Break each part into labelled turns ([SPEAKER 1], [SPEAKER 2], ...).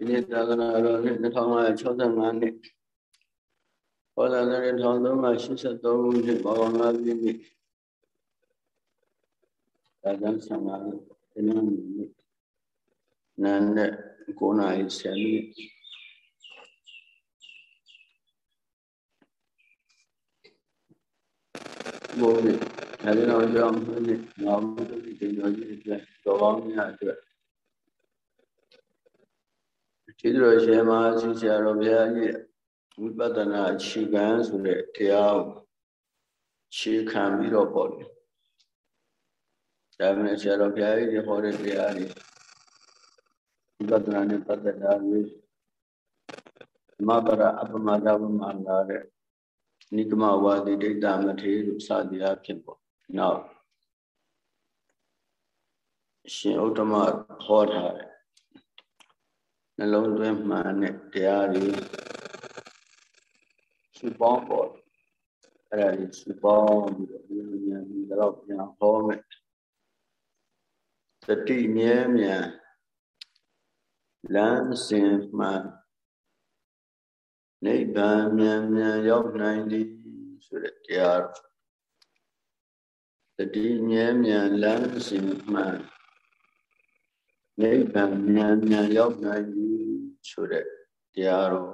[SPEAKER 1] ဒီနေ့သာသနာတော်နှစ်2565နှစ်ဟောလာတဲ့1383ခုနှစ်ဘောင်လာပြည့်နှစ်ဒါကြောင့်ဆံလာတဲ့နေ့နေ့နန်းနဲ့9နာရီ10မိနစ်ဘုရားအဲဒီတော့ကြောင့်ဒီနောက်ဒီဒီလိုကြီးအတွက်တော်ကောင်းများအတွက် ကျေးဇူးတော်ရှင်မဟာစီဆရာတော်ဘုရားကြီးဝိပဿနာခြေခံဆိုတဲ့တရားကိုခြေခံပြီးတော့ပေါ့လေဒါမှဆရာတော်ဘုရားကြီးဟောတဲ့တရားတွေဝိပဿနာနဲ့ပတ်သက်တာတွေမဘရအပမဒဝမန္တာတဲ့နိကမဝါဒီဒိဋ္ဌမထေလို့စသည်အဖြစ်ပေါ့နောက်ရှင်ဥတ္တမဟောထားတယ် နှလုံးသွင်းမှန်တဲ့တရားတွေစုပေါင်းပေါ်အဲ့ဒါကြီးစုပေါင်းပြီးတော့ဉာဏ်ဉာဏ်ပြီးတော့ပြန်ဟောမယ်တတိမြဲမြံလမ်းစဉ်မှန်နိဗ္ဗာန်မြန်မြန်ရောက်နိုင်သည်ဆိုတဲ့တရားတတိမြဲမြံလမ်းစဉ်မှန်နိဗ္ဗာန်မြန်မြန်ရောက်နိုင်ပြီ ဆိုတဲ့တရားတော်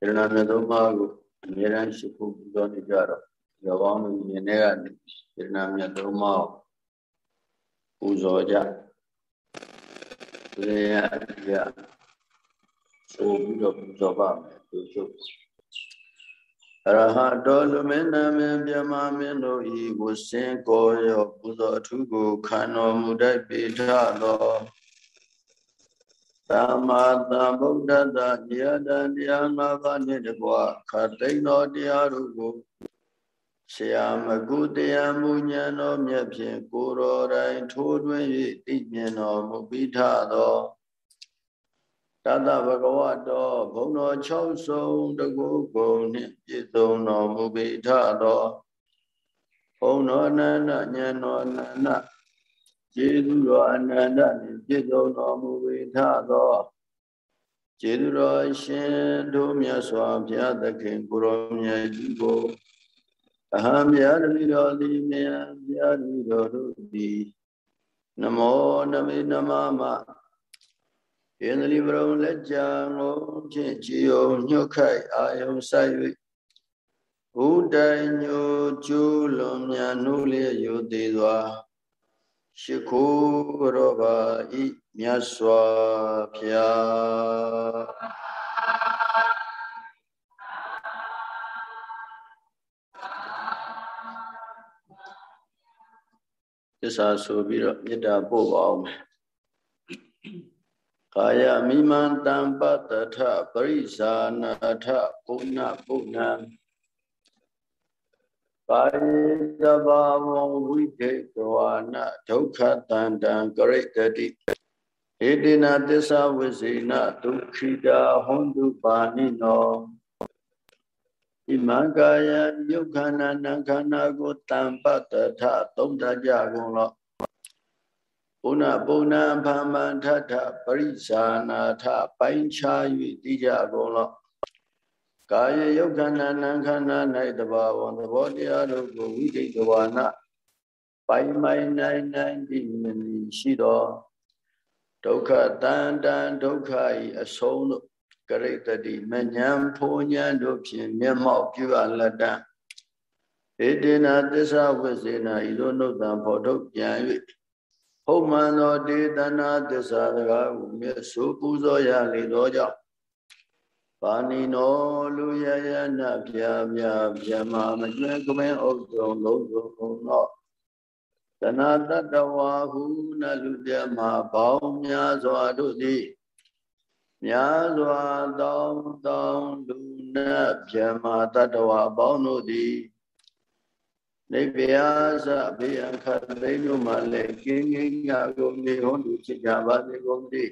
[SPEAKER 1] ယရဏမြတ်သုံးပါးကိုအမြဲတမ်းရှိဖို့ပူဇော်နေကြတော့ယောကောင်းတို့မြင်တဲ့ကနေယရဏမြတ်သုံးပါးပူဇော်ကြလေရရဆိုပြီးတော့ပူဇော်ပါမယ်သူချုပ်အ ရဟတောလူမင်းနာမင်းမြမမင်းတို့ဤဝစင်ကိုရောပူဇော်အထုကိုခံတော်မူတတ်ပေထသောသမ္မာသမ္ဗုဒ္ဓတ္တယတတရားနာပါးနှင့်တကွခတိန်တော်တရားတို့ကိုဆရာမကုတရားမူညာတော်မြတ်ဖြင့်ကိုတော်တိုင်ထိုးထွင်း၍သိမြင်တော်မူပြီးထသော တတဗကဝတောဘုံတော်6ဆုံးတကုကုံနှင့်ပြည့်စုံတော်မူပေထသောဘုံတော်အနန္တဉာဏ်တော်အနန္တကျေးဇူးတော်အနန္တနှင့်ပြည့်စုံတော်မူပေထသောကျေးဇူးတော်ရှင်တို့မြတ်စွာဘုရားသခင်ကိုရောမြတ်ကြီးကိုအဟံမြတ်တတိတော်သည်မြတ်မြတ်တတိတော်တို့သည်နမောနမေနမမ ဣန္ဒြိပရုံလက်ကြံကိုဖြင့်ကြည်ယုံညှုတ်ခိုက်အာယုံဆိုင်၍ဘုဒ္ဓညိုကျိုးလွန်မြတ်နှုလျက်ယုသေးစွာရှိခိုးရောပါဤမြတ်စွာဘုရားသစ္စာဆိုပြီးတော့မေတ္တာပို့ပါအောင်မယ် ကာယမိမန္တံပတ္တထပရိဇာနာထပုဏ္ဏပုဏ္ဏံကာယေတဘာဝံဝိဒိတဝါနဒုက္ခတန္တံကရိတတိဧတိနာသစ္စာဝိစေနဒုက္ခိတာဟွန်တုပါဏိနောဣမံကာယယုခန္ဓာနံခန္ဓာကိုတံပတ္တထသုံးတကြကုန်လော ပုဏ္ဏပုဏ္ဏဖမ္မထထပရိဇာနာထပိုင်းခြား၍သိကြကုန်လောကာယယုတ်ခန္ဓာနံခန္ဓာ၌တဘာဝသဘောတရားတို့ကိုဝိတိတ်တဝါနပိုင်းမိုင်နိုင်နိုင်သိမြင်ရှိသောဒုက္ခတန်တန်ဒုက္ခဤအဆုံးတို့ကရိတတိမဉ္ဇဉ်ဖိုးဉဏ်တို့ဖြင့်မျက်မှောက်ပြုအပ်လက်တံဧတေနာသစ္စာဝိစေနာဤသို့နှုတ်တံဖော်ထုတ်ပြန်၍ ဟုတ်မှန်သောဒေသနာသစ္စာစကားကိုမြတ်ဆိုပူဇော်ရလေသောကြောင့်ပါဏိနောလူရယနာပြာပြာပြမမကျွဲကမင်းဥဒ္ဒုံလုံးစုံသောတဏတတဝါဟုနလူပြမဘောင်းများစွာတို့သည်များစွာတောင်းတောင်းလူနတ်ပြမတတဝါဘောင်းတို့သည် နိဗ္ဗာသဘေယခသိန်းတို့မှလည်းကင်းကင်းငါကုန်နေဟောသူဖြစ်ကြပါစေကုန်သည့်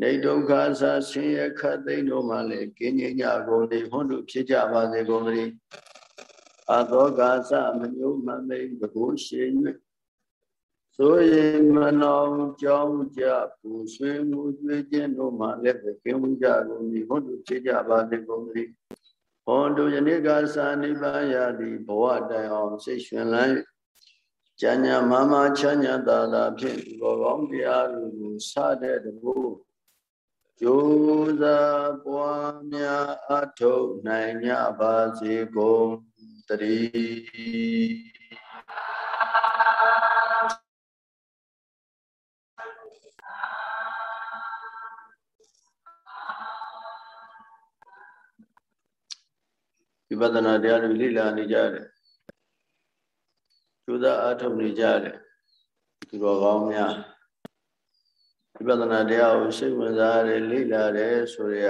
[SPEAKER 1] နေဒုက္ခသဆင်းရဲခသိန်းတို့မှလည်းကင်းငြိမ်းကြကုန်နေဟောသူဖြစ်ကြပါစေကုန်သည့်အသောကာသမညုမမိတ်ဘုရှိ၍ဆိုရင်မနောင်ကြောင်းကြပူဆွေးမှုကြွေးခြင်းတို့မှလည်းပဲကင်းဝကြကုန်၏ဟောတုဖြစ်ကြပါစေကုန်၏ ဟောတုယနေ့ကသာနိဗ္ဗာန်ရသည်ဘဝတိုင်အောင်စိတ်ရှင်လန်းကျမ်းညာမမချမ်းညာသာသာဖြင့်ဒီဘောကောင်းတရားတွေကိုစတဲ့တကူကျိုးစားပွားများအထုတ်နိုင်ကြပါစေကုန်တည်း ဝိပဿနာတရားတွေလေ့လာနေကြတယ်ကျူသာအားထုတ်နေကြတယ်သူတော်ကောင်းများဝိပဿနာတရားကိုစိတ်ဝင်စားရတယ်လေ့လာတယ်ဆိုရ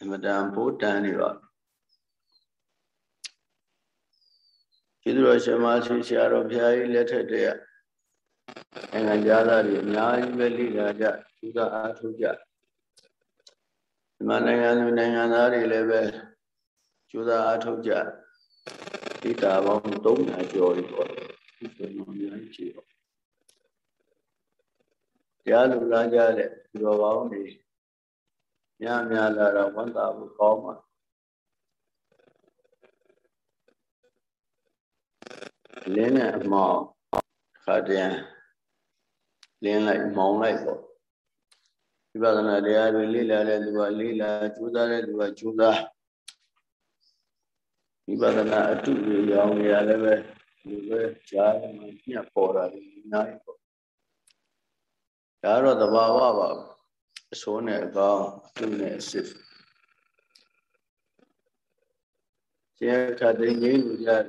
[SPEAKER 1] အမတန်ဘိုးတန်နေပါကျေးဇူးတော်ရှင်မရှိဆရာတော်ဘုရားကြီးလက်ထက်တည်းကနိုင်ငံသားတွေအများကြီးပဲလေ့လာကြကျူသာအားထုတ်ကြဒီမှာနိုင်ငံလူနိုင်ငံသားတွေလည်းပဲ ကျိုးစားအားထုတ်ကြဣတာပေါင်း300ကျော်ပြီပေါ့ဒီဆိုရင်အများကြီးပေါ့တရားလူလာကြတဲ့ဒီတော်ကောင်းတွေများများလာတော့ဝန်တာဖို့ကောင်းပါလင်းနဲ့အမောင်ခါတည်းလင်းလိုက်မောင်းလိုက်ပေါ့ဝိပဿနာတရားတွေလေ့လာတဲ့သူကလေ့လာကြိုးစားတဲ့သူကကြိုးစား ဝိပဿနာအတုတွေရောင်းနေရလည်းပဲဒီပဲကြားမှာညှပ်ပေါ်တာဒီနိုင်ပေါ့ဒါတော့သဘာဝပါအစိုးနဲ့အကောင်းအတုနဲ့အစစ်ကျေခတ်သိငိမ့်လူကြတယ်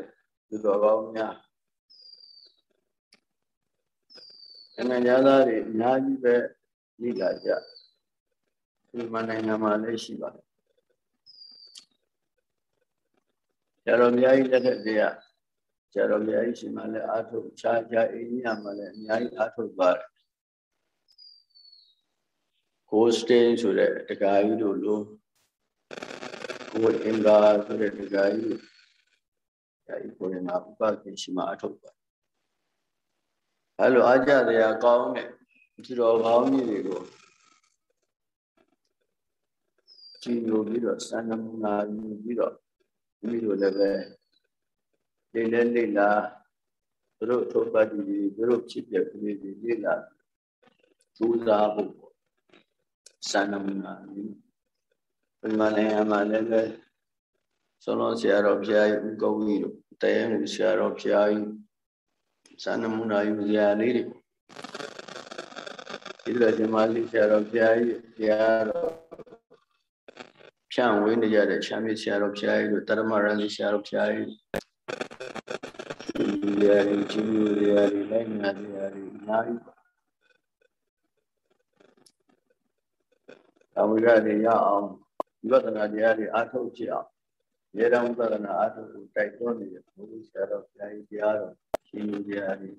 [SPEAKER 1] ဒီတော်ကောင်းများနိုင်ငံသားတွေအများကြီးပဲလိလာကြဒီမနိုင်ငံမှာလည်းရှိပါတယ် ဆရာတော်မြတ်ကြီးလက်ထက်တည်းကဆရာတော်မြတ်ကြီးရှင်မှလည်းအာထုတ်ခြားခြားအိန္ဒိယမှာလည်းအများကြီးအာထုတ်ပါတယ်ကိုစတင်းဆိုတဲ့တက္ကະကြီးတို့လိုကိုအင်္ဂါဆိုတဲ့တက္ကະကြီးအဲဒီကိုယ်မှာဥပကိရှိမှအထုတ်ပါအဲလိုအားကြတရားကောင်းတဲ့ဒီတော်ကောင်းကြီးတွေကိုကြည်ညိုပြီးတော့စံနမူနာယူပြီးတော့ မိမိတို့လည်းပဲလေလဲလေလာသူတို့ထုတ်ပတ်ပြီးသူတို့ဖြစ်ပြကလေးတွေလေလာကြိုးစားဖို့စံနမနာဒီမှာနိုင်ငံမှာလည်းပဲဆောလုံးဆရာတော်ဘုရားကြီးဥကောင်းကြီးတို့တရားမှုဆရာတော်ဘုရားကြီးစံနမနာယူစရာလေးတွေဒီလိုရှင်မလေးဆရာတော်ဘုရားကြီးဘုရားတော် ဖြန့်ဝေးနေကြတဲ့ချမ်းမြေဆရာတော်ဘုရားကြီးတို့တရမရန်ဆရာတော်ဘုရားကြီးဒီရာကြီးကြီးတွေရာကြီးလိုက်နာတွေရာကြီးအများကြီးအဝိရတွေရအောင်ဝိပဿနာတရားတွေအားထုတ်ကြအောင်ရေတော်ဝိပဿနာအားထုတ်ကိုတိုက်တွန်းနေတဲ့ဘုရားဆရာတော်ဘုရားကြီးတရားတော်ရှင်ကြီးရာကြီး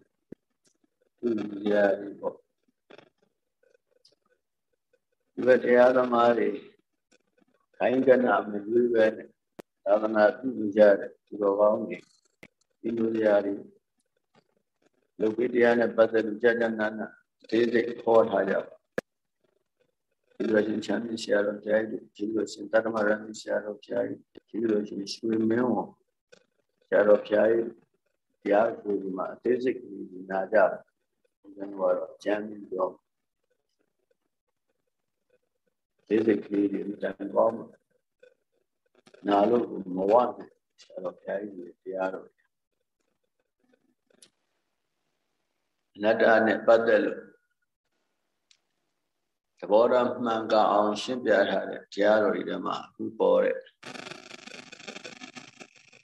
[SPEAKER 1] သူရာကြီးပေါ့ဒီဘတရားသမားတွေ ခိုင်းကနာမရွေးပဲနဲ့သာသနာပြုကြတဲ့သူတော်ကောင်းတွေဒီလိုတရားတွေလုပ်ပြီးတရားနဲ့ပတ်သက်လို့ကြာကြာနာနာသေးစိတ်ခေါ်ထားကြပါဒီလိုရှင်ချမ်းမြေဆရာတော်ကြားကြီးဒီလိုရှင်တတ္တမရဏဆရာတော်ကြားကြီးဒီလိုရှင်ရွှေမင်းဝန်ဆရာတော်ကြားကြီးတရားကိုဒီမှာအသေးစိတ်ကြီးနာကြတယ်ဘုရားကတော့ကျမ်းပြီးတော့ သေးစိတ်ကလေးတွေတန်ကောင်းနာလို့မဝနဲ့ဆရာတော်ဘုရားကြီးတရားတော်အနတ္တနဲ့ပတ်သက်လို့သဘောထားမှန်ကန်အောင် ရှင်းပြထားတဲ့တရားတော်တွေထဲမှာအခုပေါ်တဲ့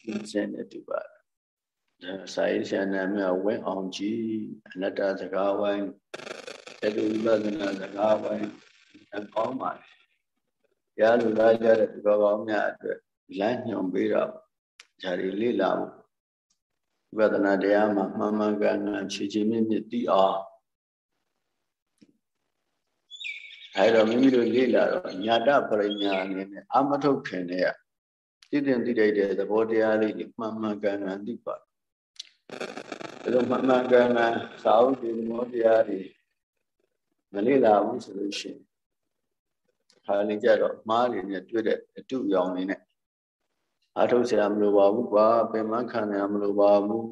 [SPEAKER 1] သင်္ချင်တဲ့တူပါတယ်ဒါစာရေးဆရာနာမည်ဝင်းအောင်ကြီးအနတ္တစကားဝိုင်းတတူဝိပဿနာစကားဝိုင်းအကောင်းပါလေ ရားလူလာကြတဲ့ဒီဘောကောင်းများအတွက်လမ်းညွှန်ပေးတော့ဂျာရီလေ့လာဖို့ဝိပဿနာတရားမှာမှန်မှန်ကန်ကန်ခြေခြေမြင့်မြင့်သိအောင်အဲတော့မိမိတို့လေ့လာတော့ညာတပရိညာအနေနဲ့အမထုတ်ခင်တဲ့သိတဲ့သိတဲ့သဘောတရားလေးတွေမှန်မှန်ကန်ကန်သိပါဒါလိုမှန်မှန်ကန်ကန်သာဝတိသဘောတရားတွေမလေ့လာဘူးဆိုလို့ရှိရင် ခါလေးကြတော့မှားနေနဲ့တွေ့တဲ့အတုရောင်နေနဲ့အထုတ်ဆရာမလိုပါဘူးကွာပင်မခံရမလိုပါဘူး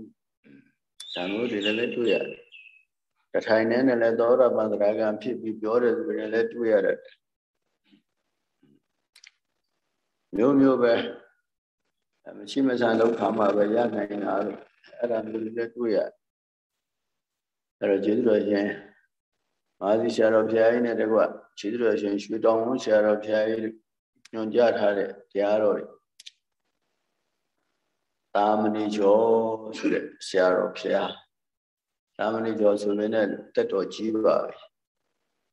[SPEAKER 1] ဒါမျိုးတွေလည်းတွေ့ရတယ်တထိုင်နဲ့လည်းသောရပန္တရာကံဖြစ်ပြီးပြောတဲ့သူတွေလည်းတွေ့ရတယ်မျိုးမျိုးပဲမရှိမဆန်လောက်ခါမှပဲရနိုင်တာလို့အဲ့ဒါမျိုးတွေလည်းတွေ့ရအဲ့တော့ကျေးဇူးတော်ရှင် မာသီဆရာတော်ဘုရားကြီးနဲ့တကွကျေးဇူးတော်ရှင်ရွှေတောင်ဝန်းဆရာတော်ဘုရားကြီးညွှန်ကြားထားတဲ့တရားတော်တွေသာမဏေကျော်ဆိုတဲ့ဆရာတော်ဘုရားသာမဏေကျော်ဆိုရင်လည်းတက်တော်ကြီးပါပဲ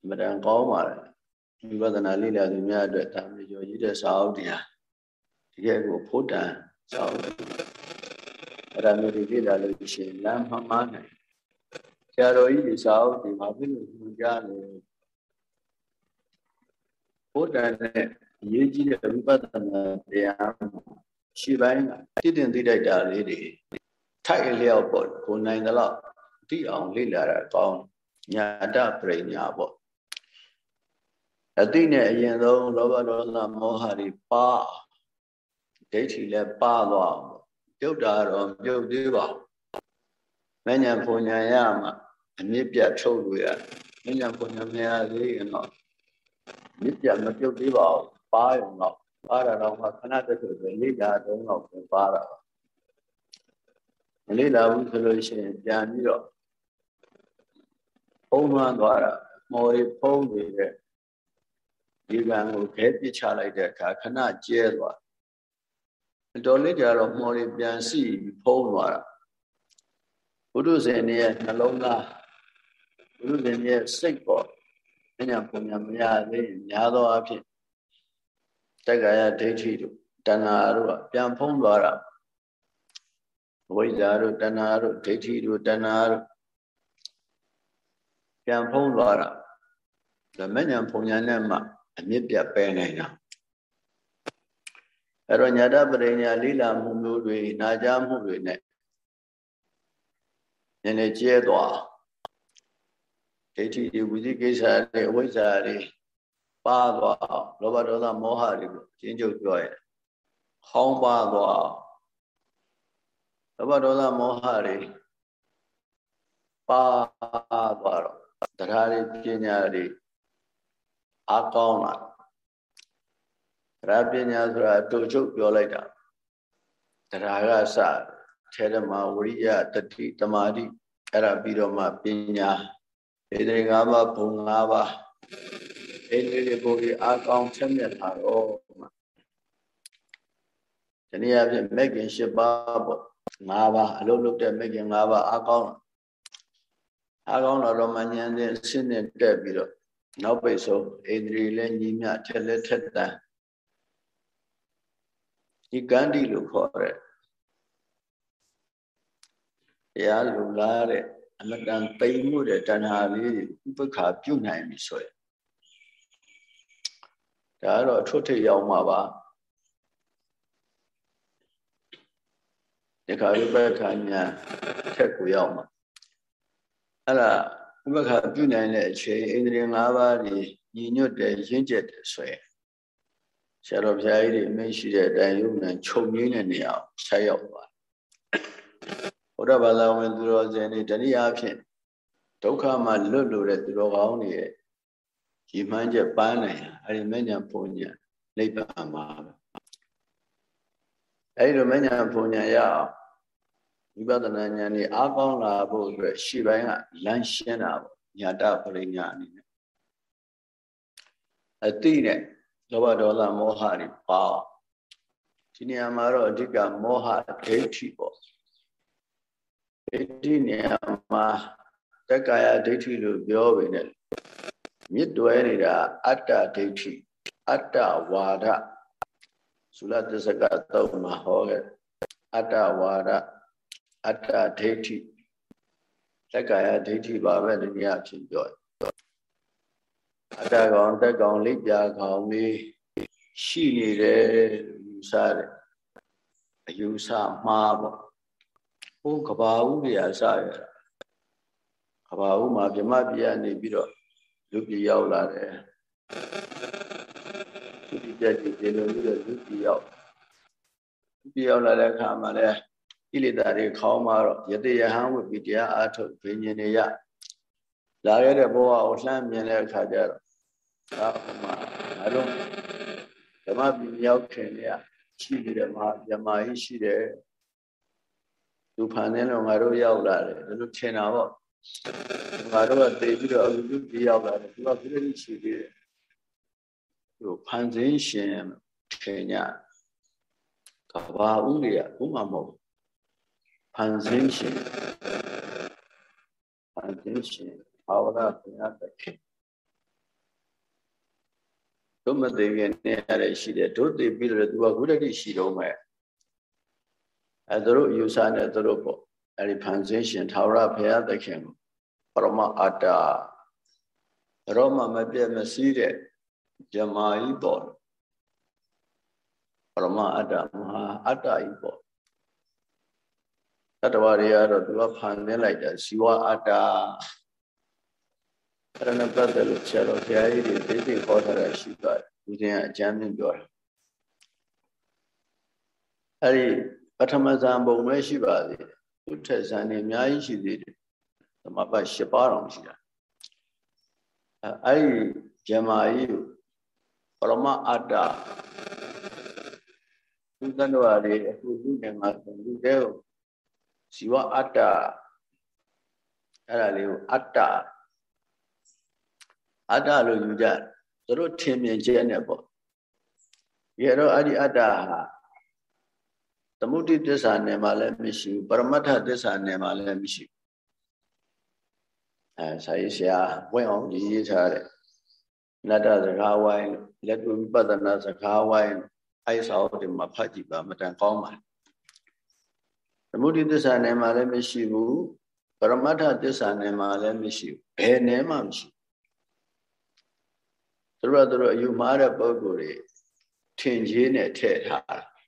[SPEAKER 1] အမှန်တန်ကောင်းပါလေဝိပဿနာလေ့လာသူများအတွက်သာမဏေကျော်ကြီးတဲ့စာအုပ်တရားတကယ်ကိုဖို့တန်စာအုပ်အဲ့ဒါမျိုးတွေလေ့လာလို့ရှိရင်လမ်းမှမှန်းနိုင်ဆ ရာတော်ကြီးဒီစာအုပ်ဒီမှာပြလို့ညွှန်ကြားနေဖို့တန်နဲ့အရေးကြီးတဲ့ဝိပဿနာတရားရှေ့ပိုင်းကတည်တင်သိလိုက်တာလေးတွေထိုက်လျောက်ပေါ့ကိုနိုင်သလောက်သိအောင်လေ့လာတာကောင်းညာတပရိညာပေါ့အသိနဲ့အရင်ဆုံးလောဘဒေါသမောဟတွေပါဒိဋ္ဌိလည်းပါသွားအောင်ပြုတ်တာတော့ပြုတ်သေးပါဘူးမဉ္ဇဉ်ပုံညာရမှာ အမြင့်ပြတ်ထုတ်လို့ရမဉ္ဇဉ်ပုံညာမရသေးရင်တော့မြင့်ပြတ်မပြုတ်သေးပါဘူးပါရုံတော့ပါတာတော့မှခဏတည်းဆိုလေ့လာတော့တော့ပါတာပါမလေ့လာဘူးဆိုလို့ရှိရင်ပြန်ပြီးတော့ဖုံးလွှမ်းသွားတာမော်ရီဖုံးနေတဲ့ဒီကံကိုခဲပစ်ချလိုက်တဲ့အခါခဏကျဲသွားတော်လေးကြတော့မော်ရီပြန်စီဖုံးသွားတာဘုဒ္ဓဇင်ရဲ့နှလုံးသား ဘုဒ္ဓဇင်ရဲ့စိတ်ပေါ်ဉာဏ်ပုံညာမရသေးရင်များသောအားဖြင့်တက္ကာယဒိဋ္ဌိတို့တဏှာတို့ကပြန်ဖုံးသွားတာဝိဇ္ဇာတို့တဏှာတို့ဒိဋ္ဌိတို့တဏှာတို့ပြန်ဖုံးသွားတာဓမ္မဉဏ်ဖုံညာနဲ့မှအမြင့်ပြတ်ပယ်နိုင်တာအဲ့တော့ညာတပရိညာလိလာမှုမျိုးတွေနာကြားမှုတွေနဲ့နည်းနည်းကျဲသွားဒိ ဋ္ဌိတွေဝိသိကိစ္စတွေအဝိဇ္ဇာတွေပါသွားလောဘဒေါသမောဟတွေကိုအချင်းချုပ်ပြောရင်ဟောင်းပါသွားလောဘဒေါသမောဟတွေပါသွားတော့တရားတွေပညာတွေအကောင်းလာတရားပညာဆိုတာတူချုပ်ပြောလိုက်တာတရားကစထဲဓမ္မဝရိယတတိတမာတိအဲ့ဒါပြီးတော့မှပညာ ဧတရေ၅ပါးဘုံ၅ပါးအဲ့ဒီတွေပုံကြီးအကောင်းချက်မြတ်လာတော့မှဒီနေ့အဖြစ်မဂ်ခင်၈ပါးပေါ့၅ပါးအလုံးလုံးတဲ့မဂ်ခင်၅ပါးအကောင်းအကောင်းတော့မှဉာဏ်နဲ့ဆင်းနဲ့တက်ပြီးတော့နောက်ပိတ်ဆုံးဣန္ဒြေလည်းညီမြထက်လက်ထက်တန်ဒီကန္တိလို့ခေါ်တဲ့တရားလူလာတဲ့ အမတန်ပိန်မှုတဲ့တဏှာလေးတွေဥပ္ပခါပြုတ်နိုင်ပြီဆိုရင်ဒါကတော့ထွတ်ထိပ်ရောက်မှာပါဒီခါဥပ္ပခါညာထက်ကိုရောက်မှာအဲ့ဒါဥပ္ပခါပြုနိုင်တဲ့အချိန်ဣန္ဒြေ၅ပါးကြီးညီညွတ်တယ်ရင့်ကျက်တယ်ဆိုရင်ဆရာတော်ဘုရားကြီးတွေအမိန့်ရှိတဲ့အတိုင်းယုံနဲ့ခြုံငင်းတဲ့နေရာဆက်ရောက် သွားဘုရားဘာသာဝင်သူတော်စင်တွေတနည်းအားဖြင့်ဒုက္ခမှလွတ်လို့တဲ့သူတော်ကောင်းတွေရဲ့ရည်မှန်းချက်ပန်းနိုင်အဲဒီမညာပုံညာနိဗ္ဗာန်မှာအဲဒီလိုမညာပုံညာရအောင်ဝိပဿနာဉာဏ်นี่အားကောင်းလာဖို့အတွက်ရှေ့ပိုင်းကလမ်းရှင်းတာပေါ့ညာတပရိညာအနေနဲ့အတိနဲ့လောဘဒေါသမောဟတွေပါဒီနေရာမှာတော့အဓိကမောဟဒိဋ္ဌိပေါ့ ဒိဋ္ဌိနေရာမှာတက္ကာယဒိဋ္ဌိလို့ပြောပေနဲ့မြစ်တွဲနေတာအတ္တဒိဋ္ဌိအတ္တဝါဒသုလသစ္စကတော့မှာဟောခဲ့အတ္တဝါဒအတ္တဒိဋ္ဌိလက်ကာယဒိဋ္ဌိပါပဲဒီနေ့အဖြစ်ပြောအတ္တကောင်တက်ကောင်လိပ်ပြာကောင်လေးရှိနေတယ်ယူဆတယ်အယူဆမှားပေါ့ ဟိုကဘာဦးကြီးအစရတာကဘာဦးမှာမြမပြနေပြီးတော့လူပြရောက်လာတယ်လူပြကြီးကျေလွန်ပြီးတော့လူပြရောက်လူပြရောက်လာတဲ့အခါမှာလည်းကိလေသာတွေခေါင်းမှာတော့ယတိယဟံဝိပိတရားအာထုတ်ဘိညာဉ်တွေရလာခဲ့တဲ့ဘဝကိုလှမ်းမြင်တဲ့အခါကျတော့ဒါကမှအလုံးဓမ္မပြမြောက်ခင်တွေကရှိတယ်မှာမြမကြီးရှိတယ် သူဖန်နေလို့ငါတို့ရောက်လာတယ်ဒါလို့ထင်တာပေါ့ငါတို့ကတည်ပြီးတော့အခုသူဒီရောက်လာတယ်သူကပြည့်ရှိသေးတယ်သူဖန်ဆင်းရှင်ထင်냐ကဘာဥတွေကဘုမမဟုတ်ဖန်ဆင်းရှင်ဖန်ဆင်းရှင်ဘာဝနာဘုရားတခင်တို့မသိခင်နဲ့ရတယ်ရှိတယ်တို့သိပြီးတော့သူကခုတည်းရှိတော့မယ် အဲသူတို့ယူဆနေသူတို့ပေါ့အဲဒီဖန်ဆင်းရှင်သာဝရဘုရားသခင်ကိုပရမအတ္တရောမမပြည့်မစည်းတဲ့ဇမာကြီးပေါ့ပရမအတ္တမဟာအတ္တကြီးပေါ့တတဝရတွေကတော့သူကဖန်ဆင်းလိုက်တာဇီဝအတ္တအဲ့ဒါနဲ့ပတ်သက်လို့ဆရာတော်ဘုရားကြီးတွေသိသိခေါ်ထားတာရှိပါတယ်ဦးဇင်းကအကျမ်းမြင့်ပြောတာအဲ့ဒီ ပထမဇန်ပုံပဲရှိပါသေးတယ်သူထက်ဇန်နေအများကြီးရှိသေးတယ်သမပတ်၈ပါးတောင်ရှိတာအဲ့ဒီဇမာကြီးပရမအတ္တသူတန်တော်ရီအခုသူနေမှာသူတဲ့ဇီဝအတ္တအဲ့ဒါလေးကိုအတ္တအတ္တလို့ယူကြသူတို့ထင်မြင်ချက်နဲ့ပေါ့ရတော့အဲ့ဒီအတ္တဟာ သမုဒိသစ္စာနယ်မှာလည်းမရှိဘူးပရမတ္ထသစ္စာနယ်မှာလည်းမရှိဘူးအဲဆာရေးဆရာဝင့်အောင်ရေးရေးထားတဲ့နတ္တစကားဝိုင်းလက်တွေ့ဝိပဿနာစကားဝိုင်းအဲ့စာအုပ်တွေမှာဖတ်ကြည့်ပါမတန်ကောင်းပါသမုဒိသစ္စာနယ်မှာလည်းမရှိဘူးပရမတ္ထသစ္စာနယ်မှာလည်းမရှိဘူးဘယ်နယ်မှမရှိဘူးသူတို့ကသူတို့အယူမှားတဲ့ပုံကိုယ်တွေထင်ကြီးနဲ့ထည့်ထားတာ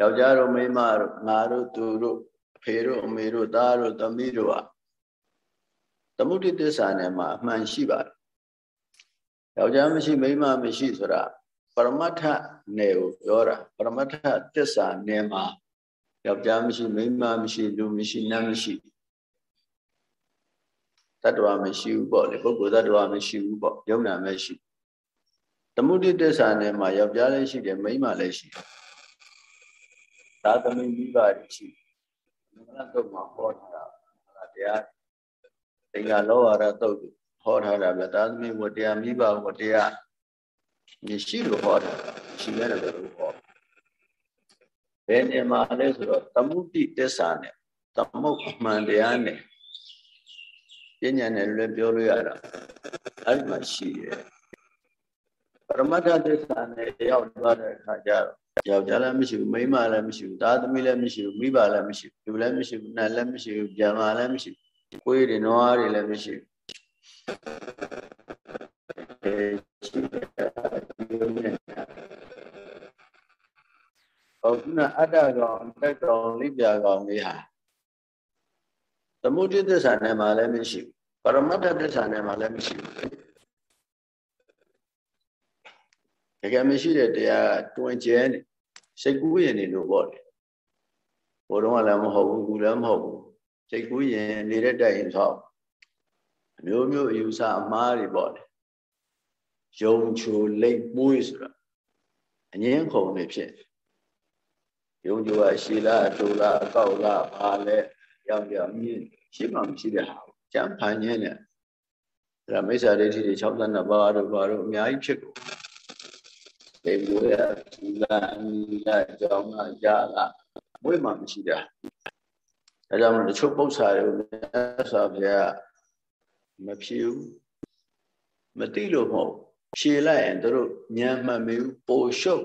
[SPEAKER 1] ယောက်ျားတို့မိန်းမတို့ငါတို့သူတို့အဖေတို့အမေတို့သားတို့သမီးတို့ဟာသမုဒိသစ္စာနဲ့မှာအမှန်ရှိပါတယ်ယောက်ျားမရှိမိန်းမမရှိဆိုတာပရမတ္ထနယ်ကိုပြောတာပရမတ္ထသစ္စာနယ်မှာယောက်ျားမရှိမိန်းမမရှိလူမရှိနတ်မရှိတတ္တဝါမရှိဘူးပေါ့လေပုဂ္ဂိုလ်တတ္တဝါမရှိဘူးပေါ့ယုံနာမရှိသမုဒိသစ္စာနယ်မှာယောက်ျားလည်းရှိတယ်မိန်းမလည်းရှိတယ် သာသမီမိဘတွေရှိမင်္ဂလာတုတ်မှာဟောထားတာတရားသင်္ဃလောဟာရတုတ်ဟောထားတာပဲသာသမီဝတရားမိဘဝတရားရှိလို့ဟောတာရှိရတယ်လို့ဟောဘယ်နေမှာလဲဆိုတော့သမုဒိသစ္စာနဲ့သမုတ်အမှန်တရားနဲ့ပညာနဲ့လည်းပြောလို့ရတာအဲ့ဒီမှာရှိတယ်ပရမတ္ထသစ္စာနဲ့ရောက်သွားတဲ့အခါကျတော့ ယောက်ျားလည်းမရှိဘူးမိန်းမလည်းမရှိဘူးသားသမီးလည်းမရှိဘူးမိဘလည်းမရှိဘူးလူလည်းမရှိဘူးနတ်လည်းမရှိဘူးဂျာမာလည်းမရှိဘူးကိုယ်တွေနွားတွေလည်းမရှိဘူးဟုတ်နာအတ္တကောင်တက်ကောင်လိပြကောင်လေးဟာသမုဒိသစ္စာနဲ့မှလည်းမရှိဘူးပရမတ္ထသစ္စာနဲ့မှလည်းမရှိဘူး တကယ်မရှိတဲ့တရားတွင်ကျဲနေစိတ်ကူးရင်နေလို့ပေါ့လေဘိုးတော်ကလည်းမဟုတ်ဘူးကူလည်းမဟုတ်ဘူးစိတ်ကူးရင်နေတဲ့တိုက်ရင်ဆောက်အမျိုးမျိုးအယူဆအမှားတွေပေါ့လေယုံချိုလိတ်မွေးဆိုတာအငင်းခုံနေဖြစ်ယုံချိုကရှည်လားတူလားအကောက်လားဘာလဲရောက်ရောက်မြင်ရှိမှမရှိတဲ့ဟာကြံဖန်ညင်းနေအဲ့ဒါမိစ္ဆာဒိဋ္ဌိတွေ62ပါးတို့ဘာတို့အများကြီးဖြစ်ကုန် တေမွေးရသူကအမိကအကြောင်းကကြာကမွေးမှမရှိတာဒါကြောင့်မလို့တချို့ပု္ပ္ပာတွေကိုမြတ်စွာဘုရားမဖြေဘူးမသိလို့မဟုတ်ဖြေလိုက်ရင်တို့ဉာဏ်မှတ်မေဘူးပိုရှုပ်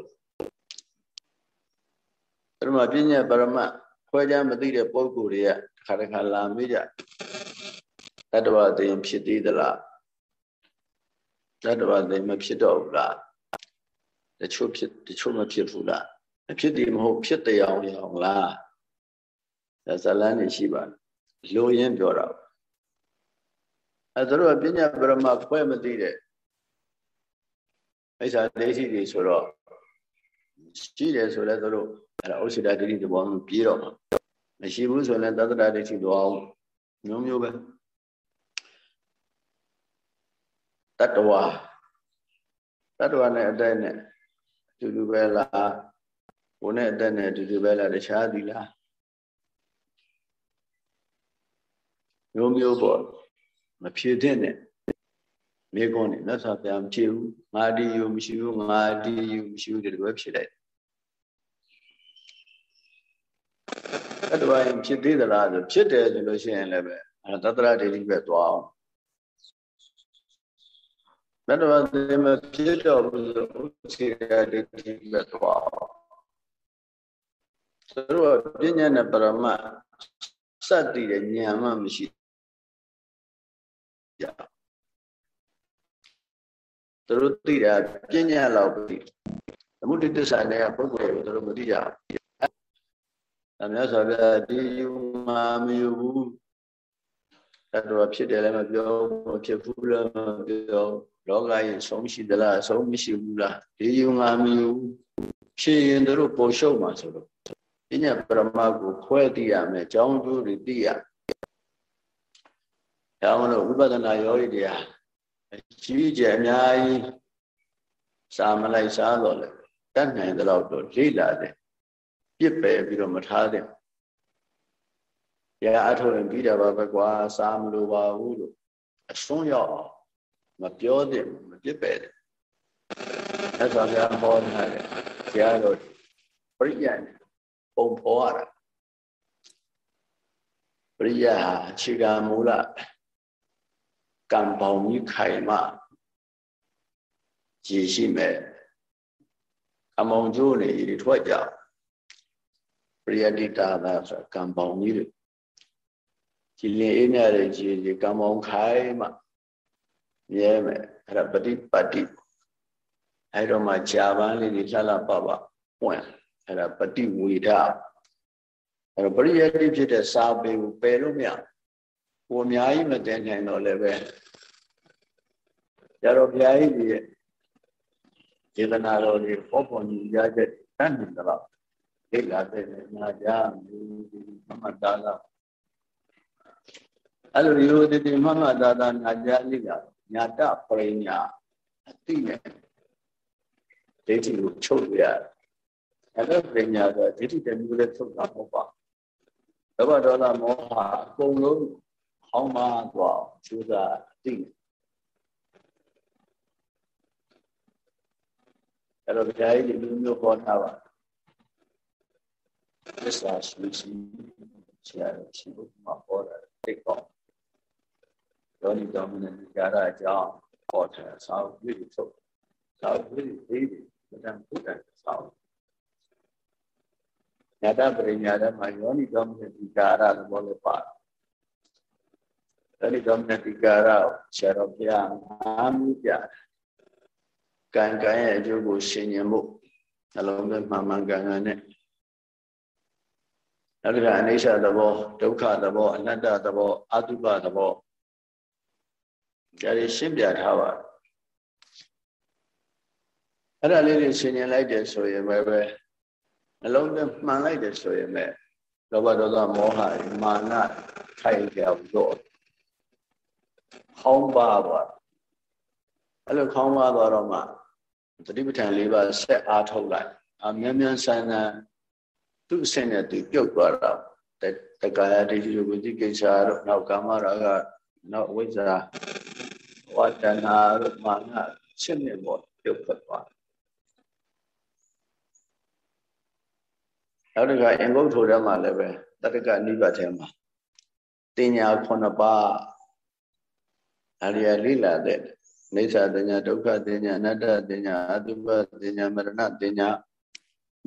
[SPEAKER 1] ပရမပညာပရမခွဲခြားမသိတဲ့ပုဂ္ဂိုလ်တွေကတစ်ခါတစ်ခါလာမေးကြတတ္တဝသိရင်ဖြစ်သေးသလားတတ္တဝသိမဖြစ်တော့ဘူးလား တချို့ဖြစ်တချို့မဖြစ်ဘူးလားအဖြစ်တည်မဟုတ်ဖြစ်တရားရောင်လားဒါဇလန်းနေရှိပါတယ်လိုရင်းပြောတာအဲသူတို့ကပညာပရမခွဲမသိတဲ့အိဆာဒိဋ္ဌိတွေဆိုတော့ရှိတယ်ဆိုလဲသူတို့အဲ့ဒါဥစ္စေတဒိဋ္ဌိသဘောမျိုးပြေးတော့မှာမရှိဘူးဆိုရင်သတ္တရဒိဋ္ဌိတော့မျိုးမျိုးပဲတတ္တဝါတတ္တဝါနဲ့အတိုက်နဲ့အ တူတူပဲလားဘုန်းနဲ့အတက်နဲ့အတူတူပဲလားတခြားသည်လားမျိုးမျိုးပေါ့မဖြေတဲ့နဲ့မိကုန်းနေမြတ်စွာဘုရားမဖြေဘူးငါဒီယူမရှိဘူးငါဒီယူမရှိဘူးဒီလိုပဲဖြေလိုက်အဲ့တော့ရင်ဖြစ်သေးသလားဆိုဖြစ်တယ်ဆိုလို့ရှိရင်လည်းပဲအဲသတ္တရဒိဋ္ဌိပဲသွားအောင် မြတ်တော်သေမဖြစ်တော့ဘူးဆိုဥစေရဒိဋ္ဌိပဲသွားအောင်သူတို့ကပညာနဲ့ပရမတ်စက်တည်တဲ့ဉာဏ်မှမရှိကြသူတို့သိတာပညာလောက်ပြီသမုဒိတ္တဆာနဲ့ပုဂ္ဂိုလ်ကိုသူတို့မသိကြဘူး။ဒါများဆိုပြဒီယူမှာမယူဘူး။တတော်ဖြစ်တယ်လည်းမပြောမဖြစ်ဘူးလည်းမပြော လောကကြီးဆုံးရှိသလားဆုံးမရှိဘူးလားဒီယူမှာမယူဖြစ်ရင်တို့ပေါ်ရှုံးမှာဆိုတော့ပညာပရမကိုခွဲသိရမယ်အကြောင်းကျိုးတွေသိရ။ဒါမှမဟုတ်ဝိပဿနာယောဂီတရားအကြီးကျယ်အများကြီးစာမလိုက်စားတော့လေတတ်နိုင်တဲ့လောက်တော့လေ့လာတယ်ပြစ်ပယ်ပြီးတော့မထားတဲ့။ရာအထုတ်ရင်ပြီးတာပါပဲကွာစားမလိုပါဘူးလို့အစွန်းရောက်အောင် မပြောသင့်မပြစ်ပယ်တဲ့။အဲ့ဆိုဗျာဟောထားတယ်။ဆရာတော်ပရိယတ်ပုံဖော်ရတာပရိယတ်ဟာအခြေခံမူလကံပေါင်းကြီးခိုင်မှရည်ရှိမဲ့အမောင်ကျိုးနေရထွက်ကြပရိယတိတာသာဆိုကံပေါင်းကြီးတွေကြည်လင်အေးမြတဲ့ကြည်ဒီကံပေါင်းခိုင်မှ မြဲမယ်အဲ့ဒါပฏิပတ်တိအဲ့တော့မှဂျာပန်းလေးတွေလှလှပပပွင့်အဲ့ဒါပฏิဝေဒအဲ့တော့ပရိယတိဖြစ်တဲ့စာပေကိုပယ်လို့မရဘူးအများကြီးမတင်နိုင်တော့လည်းပဲကျတော့ဘုရားကြီးရဲ့စေတနာတော်တွေပေါ်ပေါ်ညီရချက်တတ်နေတော့ိတ်လာတဲ့နာကြမမတာလာအဲ့လိုရိုးတည်မမတာတာနာကြလိက ညာတပရိညာအတိနဲ့ဒိဋ္ဌိကိုချုပ်ရအဲ့လိုပညာဆိုဒိဋ္ဌိတမျိုးလည်းချုပ်တာမဟုတ်ပါလောဘဒေါသမောဟအကုန်လုံးဟောင်းမသွားကျိုးစားအတိအဲ့တော့ဘုရားကြီးဒီလိုမျိုးဟောထားပါသစ္စာရှိရှိဆရာရှိဖို့မှာဟောတာသိကော ယောနိတော်မနတိကာရအကြောင်းဟောတာသာဝိရိထုတ်သာဝိရိသေးတယ်မတန်ဘုဒ္ဓသာဝညာတပရိညာဓမ္မယောနိတော်မနတိကာရသဘောလည်းပါယောနိတော်မနတိကာရဆရာတော်ဘုရားအာမိပြကံကံရဲ့အကျိုးကိုရှင်းရင်ဖို့နှလုံးသွင်းမှန်မှန်ကန်ကန်နဲ့နောက်တစ်ခါအနိစ္စသဘောဒုက္ခသဘောအနတ္တသဘောအတုပသဘော ဒါတွေရှင်းပြထားပါအဲ့ဒါလေးတွေရှင်းရင်လိုက်တယ်ဆိုရင်ပဲပဲနှလုံးသွင်းမှန်လိုက်တယ်ဆိုရင်ပဲလောဘဒေါသမောဟမာနထိုင်ကြတော့ဟောင်းပါသွားအဲ့လိုခေါင်းပါသွားတော့မှသတိပဋ္ဌာန်၄ပါးဆက်အားထုတ်လိုက်အမြန်မြန်ဆန်းဆန်းသူ့အဆင့်နဲ့သူပြုတ်သွားတာတကာယဒိဋ္ဌိဝိသိကိစ္စတို့နောက်ကာမရာဂနောက်ဝိဇ္ဇာ ဝတ္တနာတို့မာနရှင်းနေပေါ်ပြုတ်ထွက်သွားနောက်တစ်ခါအင်္ဂုတ္ထိုထဲမှာလည်းပဲတတ္တကနိဗ္ဗာန်ထဲမှာတင်ညာ9ပါးအရိယလိလာတဲ့နေသတင်ညာဒုက္ခတင်ညာအနတ္တတင်ညာအတုပတင်ညာမရဏတင်ညာ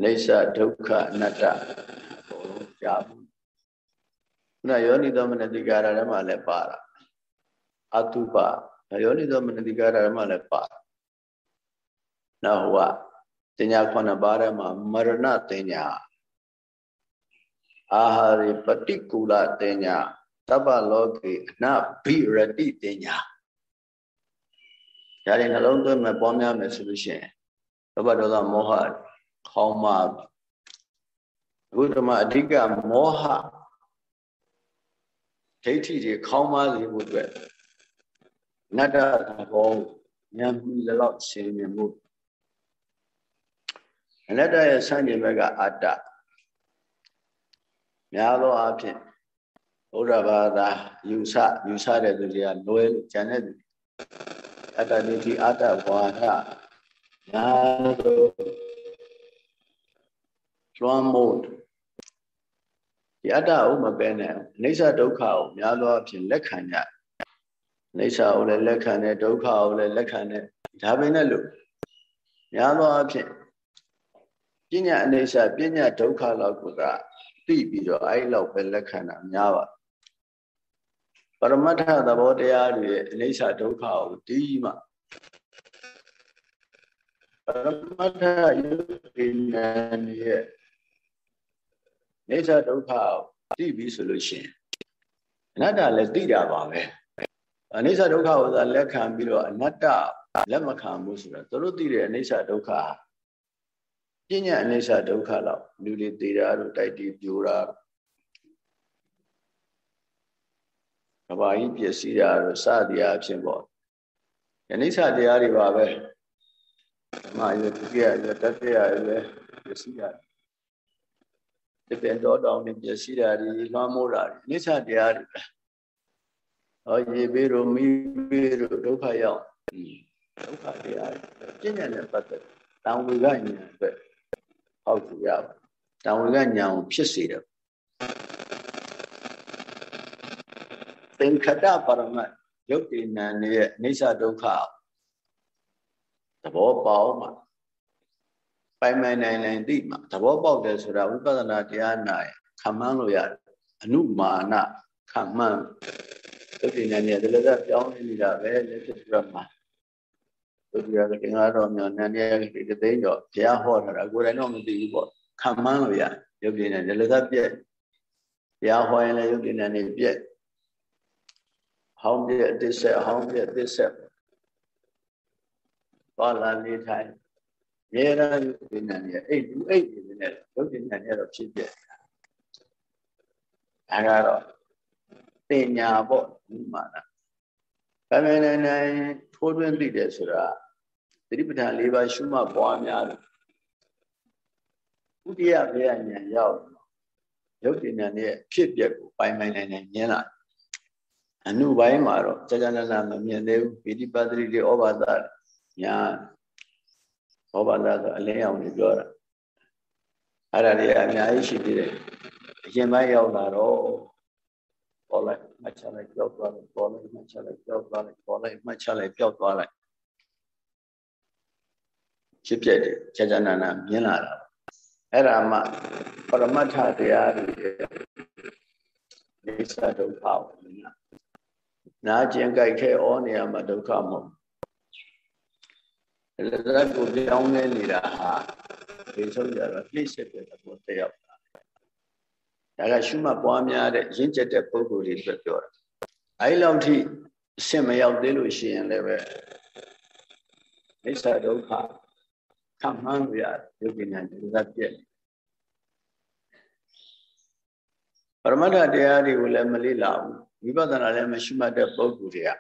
[SPEAKER 1] နေသဒုက္ခအနတ္တဘုံကြားဘူးခုနယောနိသောမနတိကာရဓမ္မလည်းပါတာအတုပ ယောနိသောမနတိကာရဓမ္မလည်းပါနောက်ဟိုကတင်ညာခုနှစ်ပါးထဲမှာမရဏတင်ညာအာဟာရိပฏิကူလတင်ညာတပ္ပလောကေအနဘိရတိတင်ညာဒါတွေနှလုံးသွင်းမဲ့ပေါများမယ်ဆိုလို့ရှိရင်ဘဘဒေါသမောဟခေါင်းမှာအခုဓမ္မအဓိကမောဟဒိဋ္ဌိတွေခေါင်းမစေဖို့အတွက် နတ္တသဘောဉာဏ်ပြီးလောက်ရှင်းမြင်မှုအနတ္တရဲ့ဆန့်ကျင်ဘက်ကအတ္တများသောအားဖြင့်ဘုရားဘာသာယူဆယူဆတဲ့သူတွေကလွယ်လို့ကျန်တဲ့သူအတ္တဒိဋ္ဌိအတ္တဝါဒများသောလွမ်းမို့ဒီအတ္တကိုမပဲနဲ့အိဋ္ဌဒုက္ခကိုများသောအားဖြင့်လက်ခံကြ အိဋ္ဌကိုလည်းလက်ခံတယ်ဒုက္ခကိုလည်းလက်ခံတယ်ဒါပဲနဲ့လို့များသောအားဖြင့်ပညာအိဋ္ဌပညာဒုက္ခလောက်ကိုသာသိပြီးတော့အဲ့လောက်ပဲလက်ခံတာများပါပရမတ္ထသဘောတရားတွေရဲ့အိဋ္ဌဒုက္ခကိုဒီမှပရမတ္ထယုတ်ဉာဏ်ရဲ့အိဋ္ဌဒုက္ခကိုသိပြီဆိုလို့ရှိရင်အနတ္တလည်းသိတာပါပဲ အနိစ္စဒုက္ခကိုသာလက်ခံပြီးတော့အနတ္တလက်မခံဘူးဆိုတော့သူတို့သိတဲ့အနိစ္စဒုက္ခပညာအနိစ္စဒုက္ခတော့လူတွေသိတာတို့တိုက်တီပြိုတာကဘာကြီးပျက်စီးတာတို့စသည်အဖြစ်ပေါ့အနိစ္စတရားတွေပါပဲဓမ္မရဒုတိယရတတိယရပျက်စီးတာတပင်တော်တောင်နဲ့ပျက်စီးတာတွေလွှမ်းမိုးတာတွေအနိစ္စတရားတွေပဲ ဟောရေဘေးတို့မိဘေးတို့ဒုက္ခရောက်ဒုက္ခတရားကျင့်ကြံတဲ့ပတ်သက်တံဝေကဉာဏ်အတွက်ဟောက်ကြရပါတံဝေကဉာဏ်ကိုဖြစ်စေတယ်သင်္ခတပရမတ်ယုတ်တိနံရဲ့အိဋ္ဌဒုက္ခသဘောပေါက်မှာပိုင်ပိုင်နိုင်နိုင်သိမှာသဘောပေါက်တယ်ဆိုတာဝိပဿနာတရားနာခံမှန်းလို့ရတယ်အနုမာနခံမှန်း သုတိဉာဏ်နဲ့ဒီလိုကပြောင်းနေတာပဲလက်ဖြစ်ပြီးတော့မှာသုတိရကင်္ဂါတော်မြောဉာဏ်ရဲ့ဒီသိန်းတော့ဘုရားဟောထားတာကိုယ်တိုင်တော့မသိဘူးပေါ့ခံမှန်းလို့ရရုပ်ဉာဏ်နဲ့ဒီလိုကပြက်ဘုရားဟောရင်လည်းရုပ်ဉာဏ်နဲ့ပြက်ဟောင်းပြက်အစ်ဆက်ဟောင်းပြက်အစ်ဆက်ပါလာနေထိုင်ရေရရုပ်ဉာဏ်နဲ့အိတ်လူအိတ်နေနဲ့ရုပ်ဉာဏ်နဲ့တော့ဖြစ်ပြက်ဒါကတော့ တင်ညာပေါ့ဒီမှာလားဗမေနနိုင်ထိုးတွင်းသိတယ်ဆိုတာသတိပဋ္ဌာန်၄ပါးရှုမှတ်ပွားများတယ်ဥဒိယဘေယဉာဏ်ရောက်ရုပ်ဉာဏ်နဲ့ဖြစ်ပျက်ကိုပိုင်ပိုင်နိုင်နိုင်မြင်လာအနုပိုင်းမှာတော့ကြာကြာနာနာမမြင်သေးဘူးပိဋိပတ္တိတွေဩဘာသညာဩဘာသဆိုအလင်းအောင်တွေပြောတာအဲ့ဒါတွေအများကြီးရှိသေးတယ်အရင်ပိုင်းရောက်လာတော့ပေါ်လိုက် မှတ်ချလိုက်ပြောက်သွားလိုက်ပေါ်လိုက်မှတ်ချလိုက်ပြောက်သွားလိုက်ပေါ်လိုက်မှတ်ချလိုက်ပြောက်သွားလိုက်ဖြစ်ပြတယ်ကြာကြာနာနာမြင်လာတာအဲ့ဒါမှပရမတ္ထတရားတွေနေစာဒုက္ခကိုမြင်လာနာကျင်ကြိုက်ခဲဩနေရမှာဒုက္ခမဟုတ်လက်ကိုပြောင်းလဲနေတာဟာဒီဆုံးကြတော့နှိမ့်ဆက်တဲ့သဘောတရား ဒါကရှုမှတ်ပွားများတဲ့ရင့်ကျက်တဲ့ပုံကိုယ်လေးအတွက်ပြောတာအဲဒီလောက်ထိအဆင့်မရောက်သေးလို့ရှိရင်လည်းပဲမိစ္ဆာဒုက္ခခံမှန်းရယုတ်ဉာဏ်ဒီကပြည့်ပရမတ္ထတရားတွေကိုလည်းမလေ့လာဘူးဝိပဿနာလည်းမရှိမှတ်တဲ့ပုံကိုယ်တွေက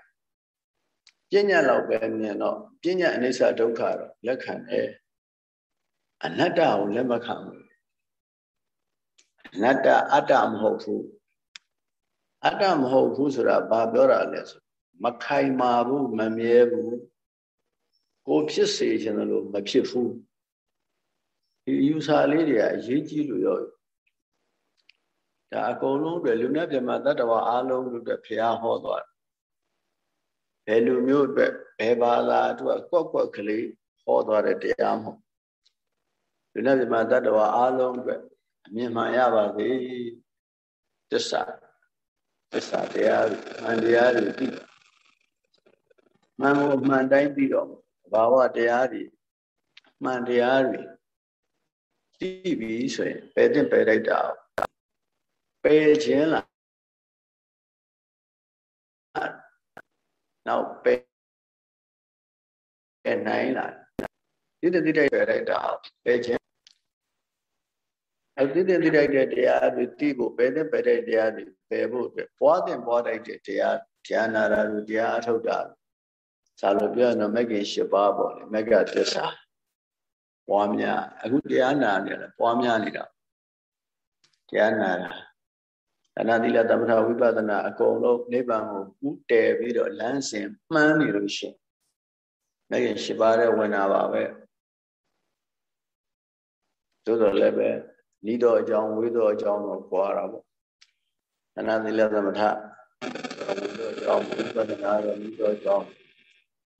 [SPEAKER 1] ပညာလောက်ပဲမြင်တော့ပညာအနိစ္စဒုက္ခတော့လက်ခံတယ်အနတ္တကိုလက်မခံဘူး နတ္တအတ္တမဟုတ်ဘူးအတ္တမဟုတ်ဘူးဆိုတာဘာပြောတာလဲဆိုမခိုင်မာဘူးမမြဲဘူးကိုဖြစ်စေချင်တယ်လို့မဖြစ်ဘူးဒီယူဆလေးတွေကအရေးကြီးလို့ရောဒါအကုန်လုံးတွေလူနဲ့ပြမတတ္တဝါအားလုံးတို့အတွက်ဘုရားဟောသွားတယ်ဘယ်လူမျိုးအတွက်ဘယ်ဘာသာအတွက်ကွက်ကွက်ကလေးဟောသွားတဲ့တရားမဟုတ်လူနဲ့ပြမတတ္တဝါအားလုံးအတွက် အမြင်မှန်ရပါစေတစ္ဆာတစ္ဆာတရားမှန်တရားတွေသိမှန်ကိုမှန်တိုင်းသိတော့ဘာဝတရားတွေမှန်တရားတွေသိပြီဆိုရင်ပယ်တဲ့ပယ်လိုက်တာပယ်ခြင်းလားနောက်ပယ်နိုင်လားဒီတတိတိုက်ပယ်လိုက်တာပယ်ခြင်း အဲ့ဒီတတိတိုက်တဲ့တရားတွေသိဖို့ပယ်တဲ့ပယ်တဲ့တရားတွေပယ်ဖို့အတွက်ပွားတဲ့ပွားတိုက်တဲ့တရားတရားနာတာလူတရားအထုတ်တာသာလို့ပြောရင်တော့မဂ္ဂင်၈ပါးပေါ့လေမဂ္ဂသစ္စာပွားများအခုတရားနာနေတယ်ပွားများနေတာတရားနာတာအနာတိလသမထဝိပဿနာအကုန်လုံးနိဗ္ဗာန်ကိုဥတည်ပြီးတော့လမ်းစဉ်မှန်းနေလို့ရှိရင်မဂ္ဂင်၈ပါးတဲ့ဝင်တာပါပဲသို့တော်လည်းပဲ ဤတော်အကြောင်းဝေတော်အကြောင်းတော့ပွားတာပေါ့အနာတိလသမထဝေတော်အကြောင်းဝိပဿနာရောဤတော်အကြောင်း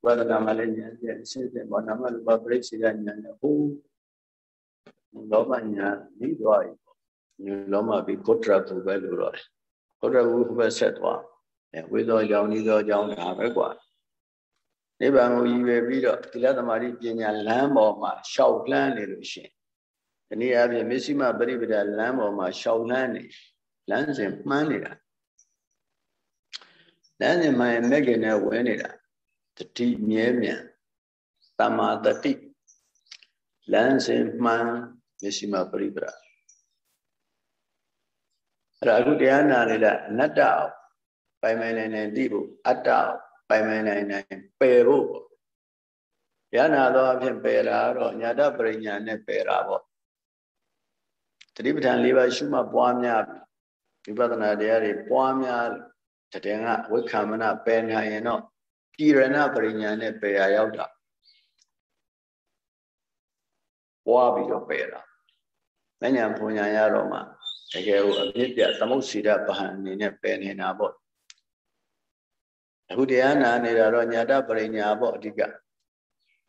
[SPEAKER 1] ဝဒနာမလည်းဉာဏ်ဖြင့်ရှင်းတဲ့ဘောနာမရူပပရိစ္ဆေကဉာဏ်နဲ့ဟိုလောဘဉာဏ်ဤသွားပြီပေါ့ညလောမပြီးကုတ္တရကူပဲလို့တော့ကုတ္တရကူပဲဆက်သွားအဲဝိသောကြောင့်ဤသောကြောင့်ဒါပဲကွာနိဗ္ဗာန်ကိုရည်ရွယ်ပြီးတော့သီလသမารိပညာလမ်းပေါ်မှာရှောက်လှမ်းနေလို့ရှိရင် ဒီနေ့အပြင်မစ္စည်းမပရိပဒလမ်းပေါ်မှာရှောက်လှမ်းနေလမ်းစဉ်မှန်းနေတာလမ်းစဉ်မှန်မဲ့ခင်နဲ့ဝင်နေတာတတိမြဲမြံတမာတတိလမ်းစဉ်မှန်မစ္စည်းမပရိပဒအဲ့ဒါအခုတရားနာနေတဲ့အနတ္တပိုင်ပိုင်နိုင်နိုင်သိဖို့အတ္တပိုင်ပိုင်နိုင်နိုင်ပယ်ဖို့ရနာသောအဖြစ်ပယ်တာတော့ညာတပရိညာနဲ့ပယ်တာပေါ့ တတိပဋ္ဌာန်၄ပါးရှုမှတ်ပွားများဝိပဿနာတရားတွေပွားများတည်ငါဝိခံမနာပယ်နိုင်ရင်တော့ကိရဏပရိညာနဲ့ပယ်ရရောက်တာပွားပြီးတော့ပယ်တာမညာဘုံညာရတော့မှတကယ်ကိုအပြစ်ပြသမုတ်စီရပဟံအနေနဲ့ပယ်နေတာပေါ့အခုတရားနာနေတာတော့ညာတပရိညာပေါ့အဓိက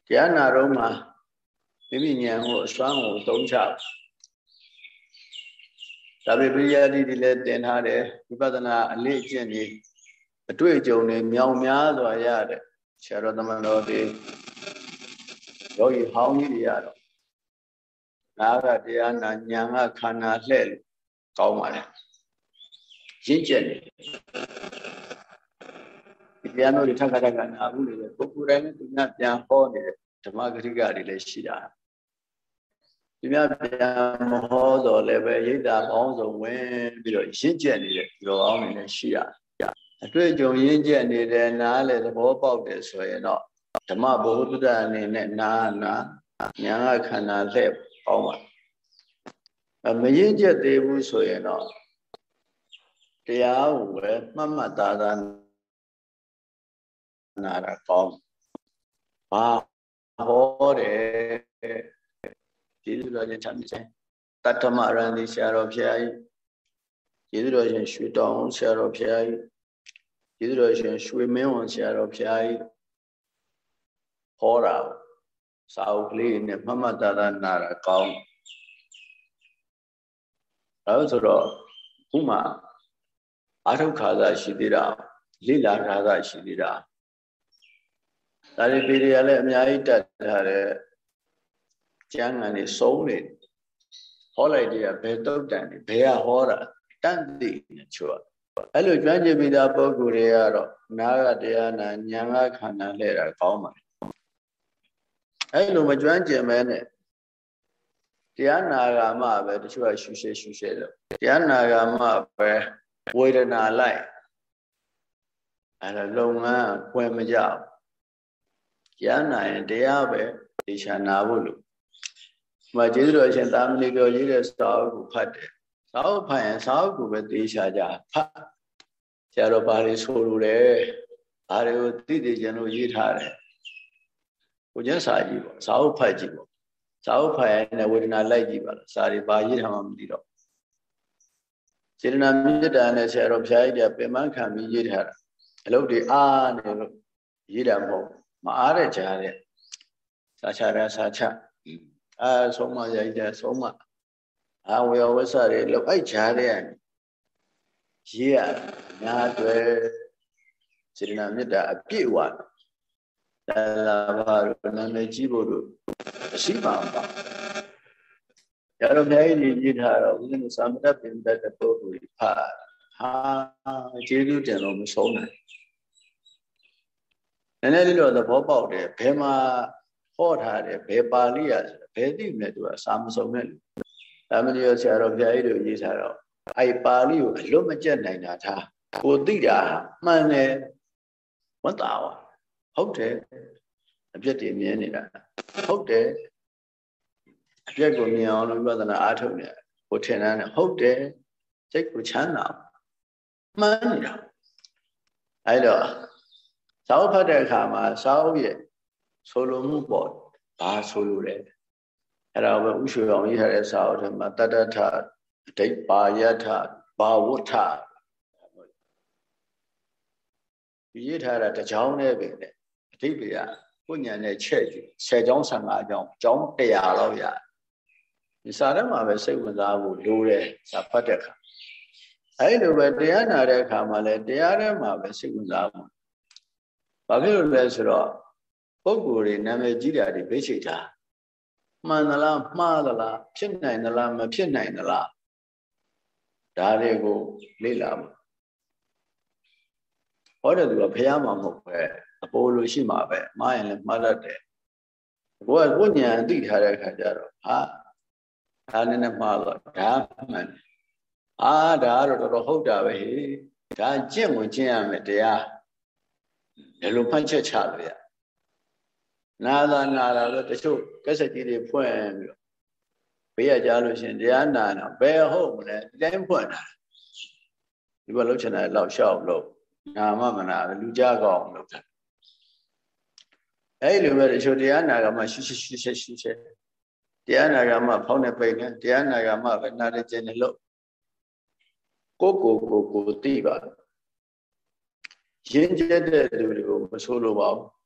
[SPEAKER 1] တရားနာတော့မှမိမိဉာဏ်ကိုအစွမ်းကိုသုံးချ ဒါပေပရိယာတိတွေလည်းတင်ထားတယ်ဝိပဿနာအလေးအကျင့်တွေအတွေ့အကြုံတွေမြောင်များစွာရတယ်ဆရာတော်သမတော်တွေယောဂီဟောင်းကြီးတွေရတော့နာကတရားနာညာကခန္ဓာလှဲ့လို့ကောင်းပါလေရင့်ကျက်နေဒီတရားမျိုးတွေထပ်ခါထပ်ခါနာဘူးလေပုဂ္ဂိုလ်တိုင်းနဲ့သူများပြန်ဟောနေတဲ့ဓမ္မဂရိကတွေလည်းရှိတာ ဒီများပြန်မဟောတော့လည်းပဲရိတ်တာပေါင်းစုံဝင်ပြီးတော့ရင့်ကျက်နေတဲ့ဒီလိုအောင်နေလည်းရှိရတယ်အတွေ့အကြုံရင့်ကျက်နေတဲ့နားလေသဘောပေါက်တယ်ဆိုရင်တော့ဓမ္မဘုဟုတ္တအနေနဲ့နာနာညာကခန္ဓာလက်ပေါင်းပါမရင့်ကျက်သေးဘူးဆိုရင်တော့တရားကိုပဲမှတ်မှတ်သားသားနာတာကောင်းဘာဟောတယ် ကျေးဇူးတော်ရှင်ချမ်းမြေတတ္တမရန်ဒီဆရာတော်ဖျားကြီးကျေးဇူးတော်ရှင်ရွှေတောင်ဆရာတော်ဖျားကြီးကျေးဇူးတော်ရှင်ရွှေမင်းဝန်ဆရာတော်ဖျားကြီးဟောတာစာအုပ်ကလေးနဲ့မှတ်မှတ်သားသားနာတာကောင်းအဲဆိုတော့ခုမှအာထုခါသာရှိသေးတာလိလာခါသာရှိသေးတာဒါတွေပေတွေကလည်းအများကြီးတတ်ထားတယ် ကျမ်းဂန်တွေစုံးနေဟောလိုက်တဲ့ဘယ်တုတ်တန်တွေဘယ်ကဟောတာတန့်သိနေချွတ်အဲ့လိုကျွမ်းကျင်ပြီးသားပုဂ္ဂိုလ်တွေကတော့နာကတရားနာညာကခန္ဓာလှည့်တာကောင်းပါတယ်အဲ့လိုမကျွမ်းကျင်မဲနဲ့တရားနာဂာမပဲတချို့ကရှုရှဲရှုရှဲလို့တရားနာဂာမပဲဝေဒနာလိုက်အဲ့ဒါလုပ်ငန်းဖွင့်မကြဘူးတရားနာရင်တရားပဲဒေရှာနာဖို့လို့ဒီ မှာကျေးဇူးတော်ရှင်သာမဏေတော်ရေးတဲ့စာအုပ်ကိုဖတ်တယ်စာအုပ်ဖတ်ရင်စာအုပ်ကိုပဲဒေရှာကြဖတ်ဆရာတော်ဘာတွေဆိုလိုလဲဘာတွေကိုသိသိကျင်လို့ရေးထားတယ်ကိုကျန်းစာကြည့်ပေါ့စာအုပ်ဖတ်ကြည့်ပေါ့စာအုပ်ဖတ်ရင်ဝေဒနာလိုက်ကြည့်ပါလားစာတွေဘာရေးထားမှမသိတော့စေတနာမြစ်တာနဲ့ဆရာတော်ဖျားကြီးတဲ့ပင်မခံပြီးရေးထားတာအလုပ်တွေအားနေလို့ရေးတာမဟုတ်မအားတဲ့ကြားတဲ့စာချရစာချ အာဆုံးမရိုက်တဲ့ဆုံးမအာဝေယဝဆတွေလောက်အိုက်ကြားတဲ့ရေးရညာတွေစေတနာမေတ္တာအပြည့်ဝလာလာဘာလို့နာမည်ကြီးဖို့လို့ရှိပါပါရတော့ဘုရားကြီးကြီးထားတော့ဦးဇင်းသမထပင်တတ်တဲ့ပုဂ္ဂိုလ်ဖာဟာကျေးဇူးတင်လို့မဆုံးနိုင်နည်းနည်းလေးတော့သဘောပေါက်တယ်ဘယ်မှာ ဟောထားတယ်ဘယ်ပါဠိရဆိုဘယ်သိမလဲသူကစာမစုံတဲ့လူဒါမလို့ရဆရာတော်ဘုရားကြီးတို့ရေးထားတော့အဲ့ပါဠိကိုအလွတ်မကျက်နိုင်တာထားကိုသိတာမှန်တယ်ဝတ်တာပါဟုတ်တယ်အပြစ်တွေမြင်နေတာဟုတ်တယ်အပြစ်ကိုမြင်အောင်လို့ဝိပဿနာအားထုတ်နေကိုထင်တယ်ဟုတ်တယ်စိတ်ကိုချမ်းသာမှန်နေတာအဲ့တော့စာအုပ်ဖတ်တဲ့အခါမှာစာအုပ်ရဲ့ ဆိုလိုမှုပေါ့ဘာဆိုလိုလဲအဲ့ဒါပဲဥရွှေအောင်ရေးထားတဲ့စာအုပ်ထဲမှာတတ္တထဒိဋ္ပါယထဘာဝထရေးထားတာတကြောင်းနဲ့ပဲလေအဓိပ္ပာယ်ကိုညာနဲ့ချက်ကြည့်10ကြောင်း15ကြောင်းကြောင်း100လောက်ရဒီစာထဲမှာပဲစိတ်ဝင်စားဖို့လိုတယ်စာဖတ်တဲ့အခါအဲ့လိုပဲတရားနာတဲ့အခါမှာလည်းတရားထဲမှာပဲစိတ်ဝင်စားဖို့ဘာဖြစ်လို့လဲဆိုတော့ ပုဂ္ဂိုလ်တွေနာမည်ကြီးတာတွေဘေးချိတ်တာမှန်သလားမှားသလားဖြစ်နိုင်သလားမဖြစ်နိုင်သလားဒါတွေကိုလေ့လာဖို့ဟောတဲ့သူကဖះမှာမဟုတ်ပဲအပေါ်လိုရှိမှာပဲမှားရင်လည်းမှားတတ်တယ်ဘုရားကိုညာသိထားတဲ့အခါကျတော့ဟာဒါနဲ့နဲ့မှားတော့ဒါမှန်အာဒါကတော့တော်တော်ဟုတ်တာပဲဒါကျင့်ဝင်ကျင့်ရမယ်တရားဘယ်လိုဖတ်ချက်ချလို့ရ နာသာနာတာတော့တချို့ကက်ဆက်ကြီးတွေဖွင့်ပြီးတော့ဘေးရကြလို့ရှင်တရားနာတော့ဘယ်ဟုတ်မလဲဒီတိုင်းဖွင့်တာဒီဘက်လှုပ်ချင်တယ်လောက်ရှောက်လို့နာမမနာလူကြကောင်းလုပ်တာအဲ့လိုပဲတချို့တရားနာကမှရှုရှုရှုရှုရှုရှုတရားနာကမှဖောင်းနေပိတ်နေတရားနာကမှပဲနားတဲ့ကျင်နေလို့ကိုကိုကိုကိုသိပါရင်းကျက်တဲ့လူတွေကိုမဆိုးလို့ပါဘူး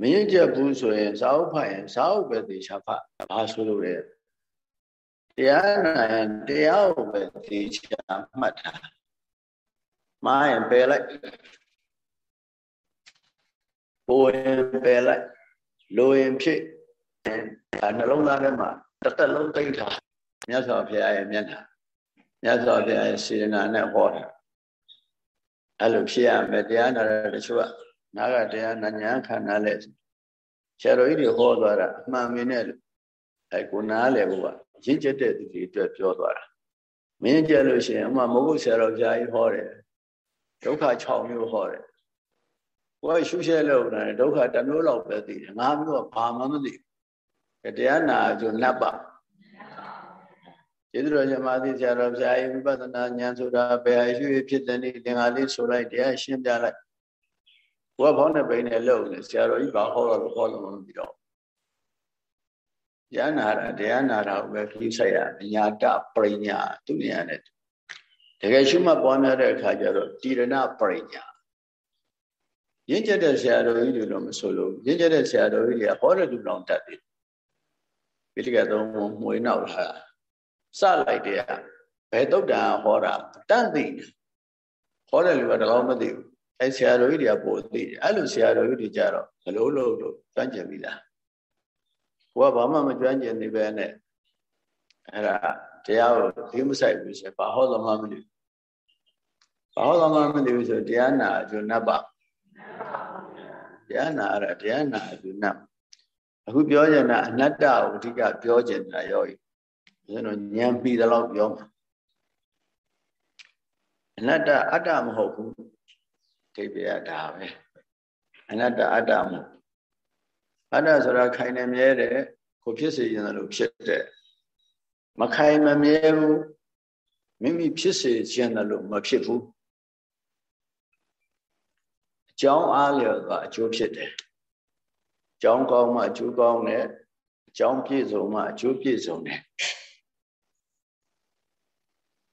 [SPEAKER 1] မရင်းကျက်ဘူးဆိုရင်စာအုပ်ဖတ်ရင်စာအုပ်ပဲသေချာဖတ်ဘာဆိုလို့လဲတရားနာရင်တရားကိုပဲသေချာမှတ်တာမှားရင်ပယ်လိုက်ပိုရင်ပယ်လိုက်လိုရင်ဖြစ်ဒါနှလုံးသားထဲမှာတစ်သက်လုံးသိမ့်ထားမြတ်စွာဘုရားရဲ့မျက်နှာမြတ်စွာဘုရားရဲ့စေတနာနဲ့ဟောတာအဲ့လိုဖြစ်ရမယ်တရားနာတဲ့တချို့က နာကတရားနာညာခန္ဓာလဲဆရာတော်ကြီးတွေဟောသွားတာအမှန်မင်းနဲ့အဲကိုနားလေဘုရားရင့်ကျက်တဲ့သူတွေအတွက်ပြောသွားတာမင်းကြက်လို့ရှိရင်အမှမဟုတ်ဆရာတော်ဘုရားကြီးဟောတယ်ဒုက္ခ6မျိုးဟောတယ်ကိုယ်ရှုရှဲလို့နာဒုက္ခတစ်မျိုးလောက်ပဲသိတယ်ငါမျိုးကဘာမှမသိဘူးတရားနာကြနတ်ပါကျေးဇူးတော်ရှင်မာသီဆရာတော်ဘုရားကြီးဝိပဿနာဉာဏ်ဆိုတာဘယ်အရှိဖြစ်တဲ့နေ့သင်္ဃာလေးဆိုလိုက်တရားရှင်းပြလိုက် ဘုရားဘောင်းနဲ့ပိန်နဲ့လှုပ်နေဆရာတော်ကြီးဘာဟောတော့ဟောလို့မပြီးတော့တရားနာတာတရားနာတာကိုပဲခྱི་ဆိုင်ရအညာတပရိညာသူဉာဏ်နဲ့တကယ်ရှုမှတ်ပွားများတဲ့အခါကျတော့တိရဏပရိညာရင့်ကျက်တဲ့ဆရာတော်ကြီးတွေတော့မဆိုလို့ရင့်ကျက်တဲ့ဆရာတော်ကြီးတွေကဟောတဲ့လူတော်တတ်တယ်ပိဋကသုံးမွေးနောက်လာစလိုက်တဲ့ဘယ်တုတ်တန်ဟောတာတန့်သိတယ်ဟောတဲ့လူကတော့မသိဘူး အဲဆရာတော်ကြီးတွေကပို့သိတယ်အဲ့လိုဆရာတော်ကြီးတွေကြတော့ဘလို့လို့လို့ကျွမ်းကျင်ပြီလားဘုရားဘာမှမကျွမ်းကျင်နေပဲနဲ့အဲ့ဒါတရားကိုဒီမဆိုင်ဘူးဆိုဘာဟောသမှမသိဘူးဘာဟောသမှမသိဘူးဆိုတရားနာအကျိုးနတ်ပါတရားနာရတရားနာအကျိုးနတ်အခုပြောကြတာအနတ္တကိုအဓိကပြောကြတာရောဤကျွန်တော်ဉာဏ်ပြီးတော့ပြောမှာအနတ္တအတ္တမဟုတ်ဘူး ဒိဗေယဒါပဲအနတ္တအတ္တမဟုတ်အတ္တဆိုတာခိုင်နေမြဲတယ်ကိုဖြစ်စေရင်လည်းဖြစ်တယ်မခိုင်မမြဲဘူးမိမိဖြစ်စေခြင်းလည်းမဖြစ်ဘူးအကြောင်းအားလျော်သွားအကျိုးဖြစ်တယ်အကြောင်းကောင်းမှအကျိုးကောင်းတယ်အကြောင်းပြည့်စုံမှအကျိုးပြည့်စုံတယ်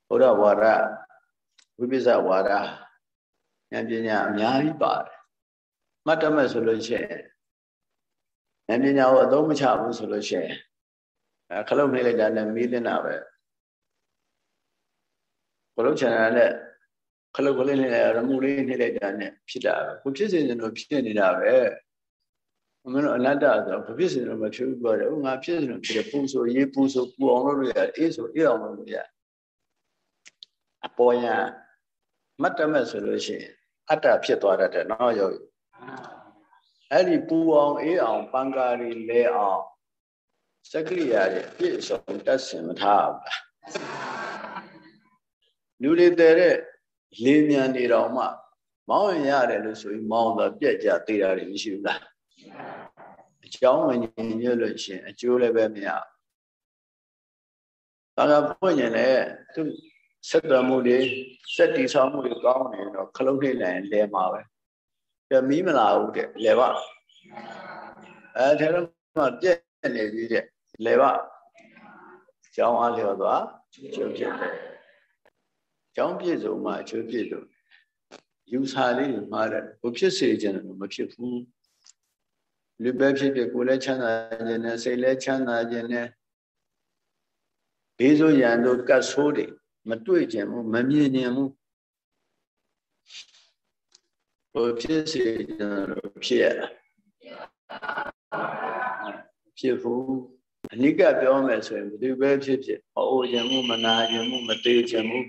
[SPEAKER 1] ဘုရားဝါဒဝိပဿဝါဒ ဉာဏ်ပညာအများကြီးပါတယ်မှတ်တမဲ့ဆိုလို့ရှိရင်ဉာဏ်ပညာကိုအသုံးမချဘူးဆိုလို့ရှိရင်အဲခလုတ်နှိမ့်လိုက်တာနဲ့မီးတင်တာပဲခလုတ်ချန်တာနဲ့ခလုတ်ကလေးနဲ့ရမှုလေးနှိမ့်လိုက်တာနဲ့ဖြစ်တာပဲကိုဖြစ်စေတယ်လို့ဖြစ်နေတာပဲမင်းတို့အနတ္တဆိုတော့ဖြစ်စဉ်တော့မဖြစ်ဘူးပြောတယ်။ငါဖြစ်စဉ်တော့ဖြစ်တယ်ပူဆိုရေးပူဆိုပူအောင်လုပ်လို့ရတယ်အေးဆိုအေးအောင်လုပ်လို့ရတယ်။အပေါ်ရမတ်တမဲ့ဆိုလို့ရှိရင် အတ္တဖြစ်သွားတတ်တယ်နော်ယောဂီ။အဲ့ဒီပူအောင်အေးအောင်ပံကာရီလဲအောင်စက္ကိရိယာတွေပြည့်စုံတတ်စင်မထားဘူးလား။လူတွေတဲ့လေးမြန်နေတော့မှ မောင်းရင်ရတယ်လို့ဆိုပြီးမောင်းတော့ပြက်ကြသေးတာတွေမရှိဘူးလားအကြောင်းဝင်ရင်ညွှတ်လို့ရှိရင်အကျိုးလည်းပဲမရဘာသာဖွင့်ရင်လည်းသူ ဆက်သွယ်မှုတွေစက်တီဆောင်မှုတွေကောင်းနေတော့ခလုံးနှိမ့်လိုက်ရင်လဲမှာပဲပြမီးမလာဘူးတဲ့လဲပါအဲထဲတော့မှပြက်နေပြီတဲ့လဲပါကျောင်းအားလျော်သွားကျုပ်ဖြစ်တယ်ကျောင်းပြည့်စုံမှအကျိုးပြည့်စုံယူဆလေးတွေမှားတယ်ဘုဖြစ်စေခြင်းတော့မဖြစ်ဘူးလူပဲဖြစ်ဖြစ်ကိုယ်လည်းချမ်းသာခြင်းနဲ့စိတ်လည်းချမ်းသာခြင်းနဲ့ဘေးဆိုရန်တို့ကတ်ဆိုးတွေ မတွေ့ခြင်းဘူးမမြင်ခြင်းဘူးဘုဖြစ်စေခြင်းတော့ဖြစ်ရတာဖြစ်ဘူးအနိကပြောမယ်ဆိုရင်ဘယ်သူပဲဖြစ်ဖြစ်ဟောခြင်းမှုမနာခြင်းမှုမသေးခြင်းမှု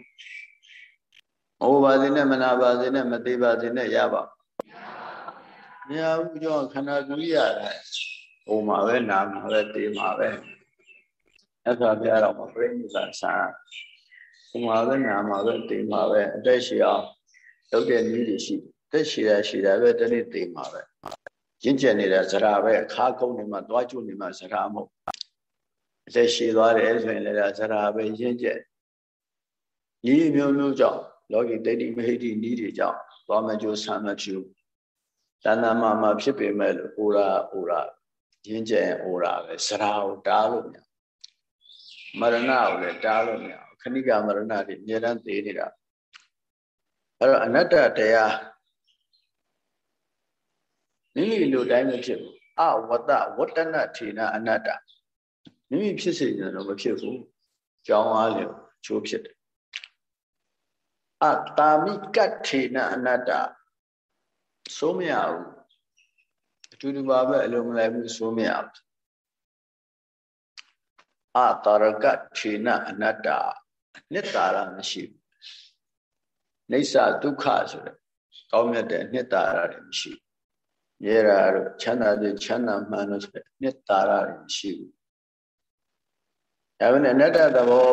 [SPEAKER 1] ဟောပါစေနဲ့မနာပါစေနဲ့မသေးပါစေနဲ့ရပါမရဘူးကြောင့်ခန္ဓာကိုယ်ရတာဟိုမှာပဲနာမှာပဲတေးမှာပဲအဲ့ဒါပြတော့မပြိဋိသာဆာ ဟိုမှာပဲနာမှာပဲတေးမှာပဲအသက်ရှိအောင်လုပ်တဲ့နည်းတွေရှိတက်ရှိရရှိတာပဲတနေ့တေးမှာပဲရင့်ကျက်နေတဲ့ဇရာပဲခါကုန်းနေမှာသွားကျွနေမှာဇရာမဟုတ်အသက်ရှိသွားတယ်ဆိုရင်လည်းဇရာပဲရင့်ကျက်ဤမျိုးမျိုးကြောင့်လောကီဒိဋ္ဌိမဟိဋ္ဌိဤတွေကြောင့်သွားမကြိုးဆံမဖြူတဏ္ဍမမဖြစ်ပေမဲ့လို့အိုရာအိုရာရင်းကျက်အိုရာပဲစရာကိုတားလို့မရမရဏကိုလည်းတားလို့မရ ခဏိကမရဏတွေအများတန်းသေးနေတာအဲ့တော့အနတ္တတရားမိမိလိုတိုင်းမဖြစ်ဘူးအဝတ္တဝတ္တနထေနအနတ္တမိမိဖြစ်စေတယ်တော့မဖြစ်ဘူးကြောင်းအားလျော်ချိုးဖြစ်တယ်အတာမိကတ်ထေနအနတ္တစိုးမရဘူးအတူတူပါပဲအလုံးမလိုက်ဘူးစိုးမရဘူးအတာရကထေနအနတ္တ နှစ်တာရမရှိဘူးနေဆဒုက္ခဆိုတဲ့ကောင်းမြတ်တဲ့နှစ်တာရတွေမရှိဘူးရဲရာတို့ချမ်းသာတဲ့ချမ်းသာမှန်လို့ဆိုတဲ့နှစ်တာရတွေမရှိဘူးဒါပေမဲ့အနတ္တသဘော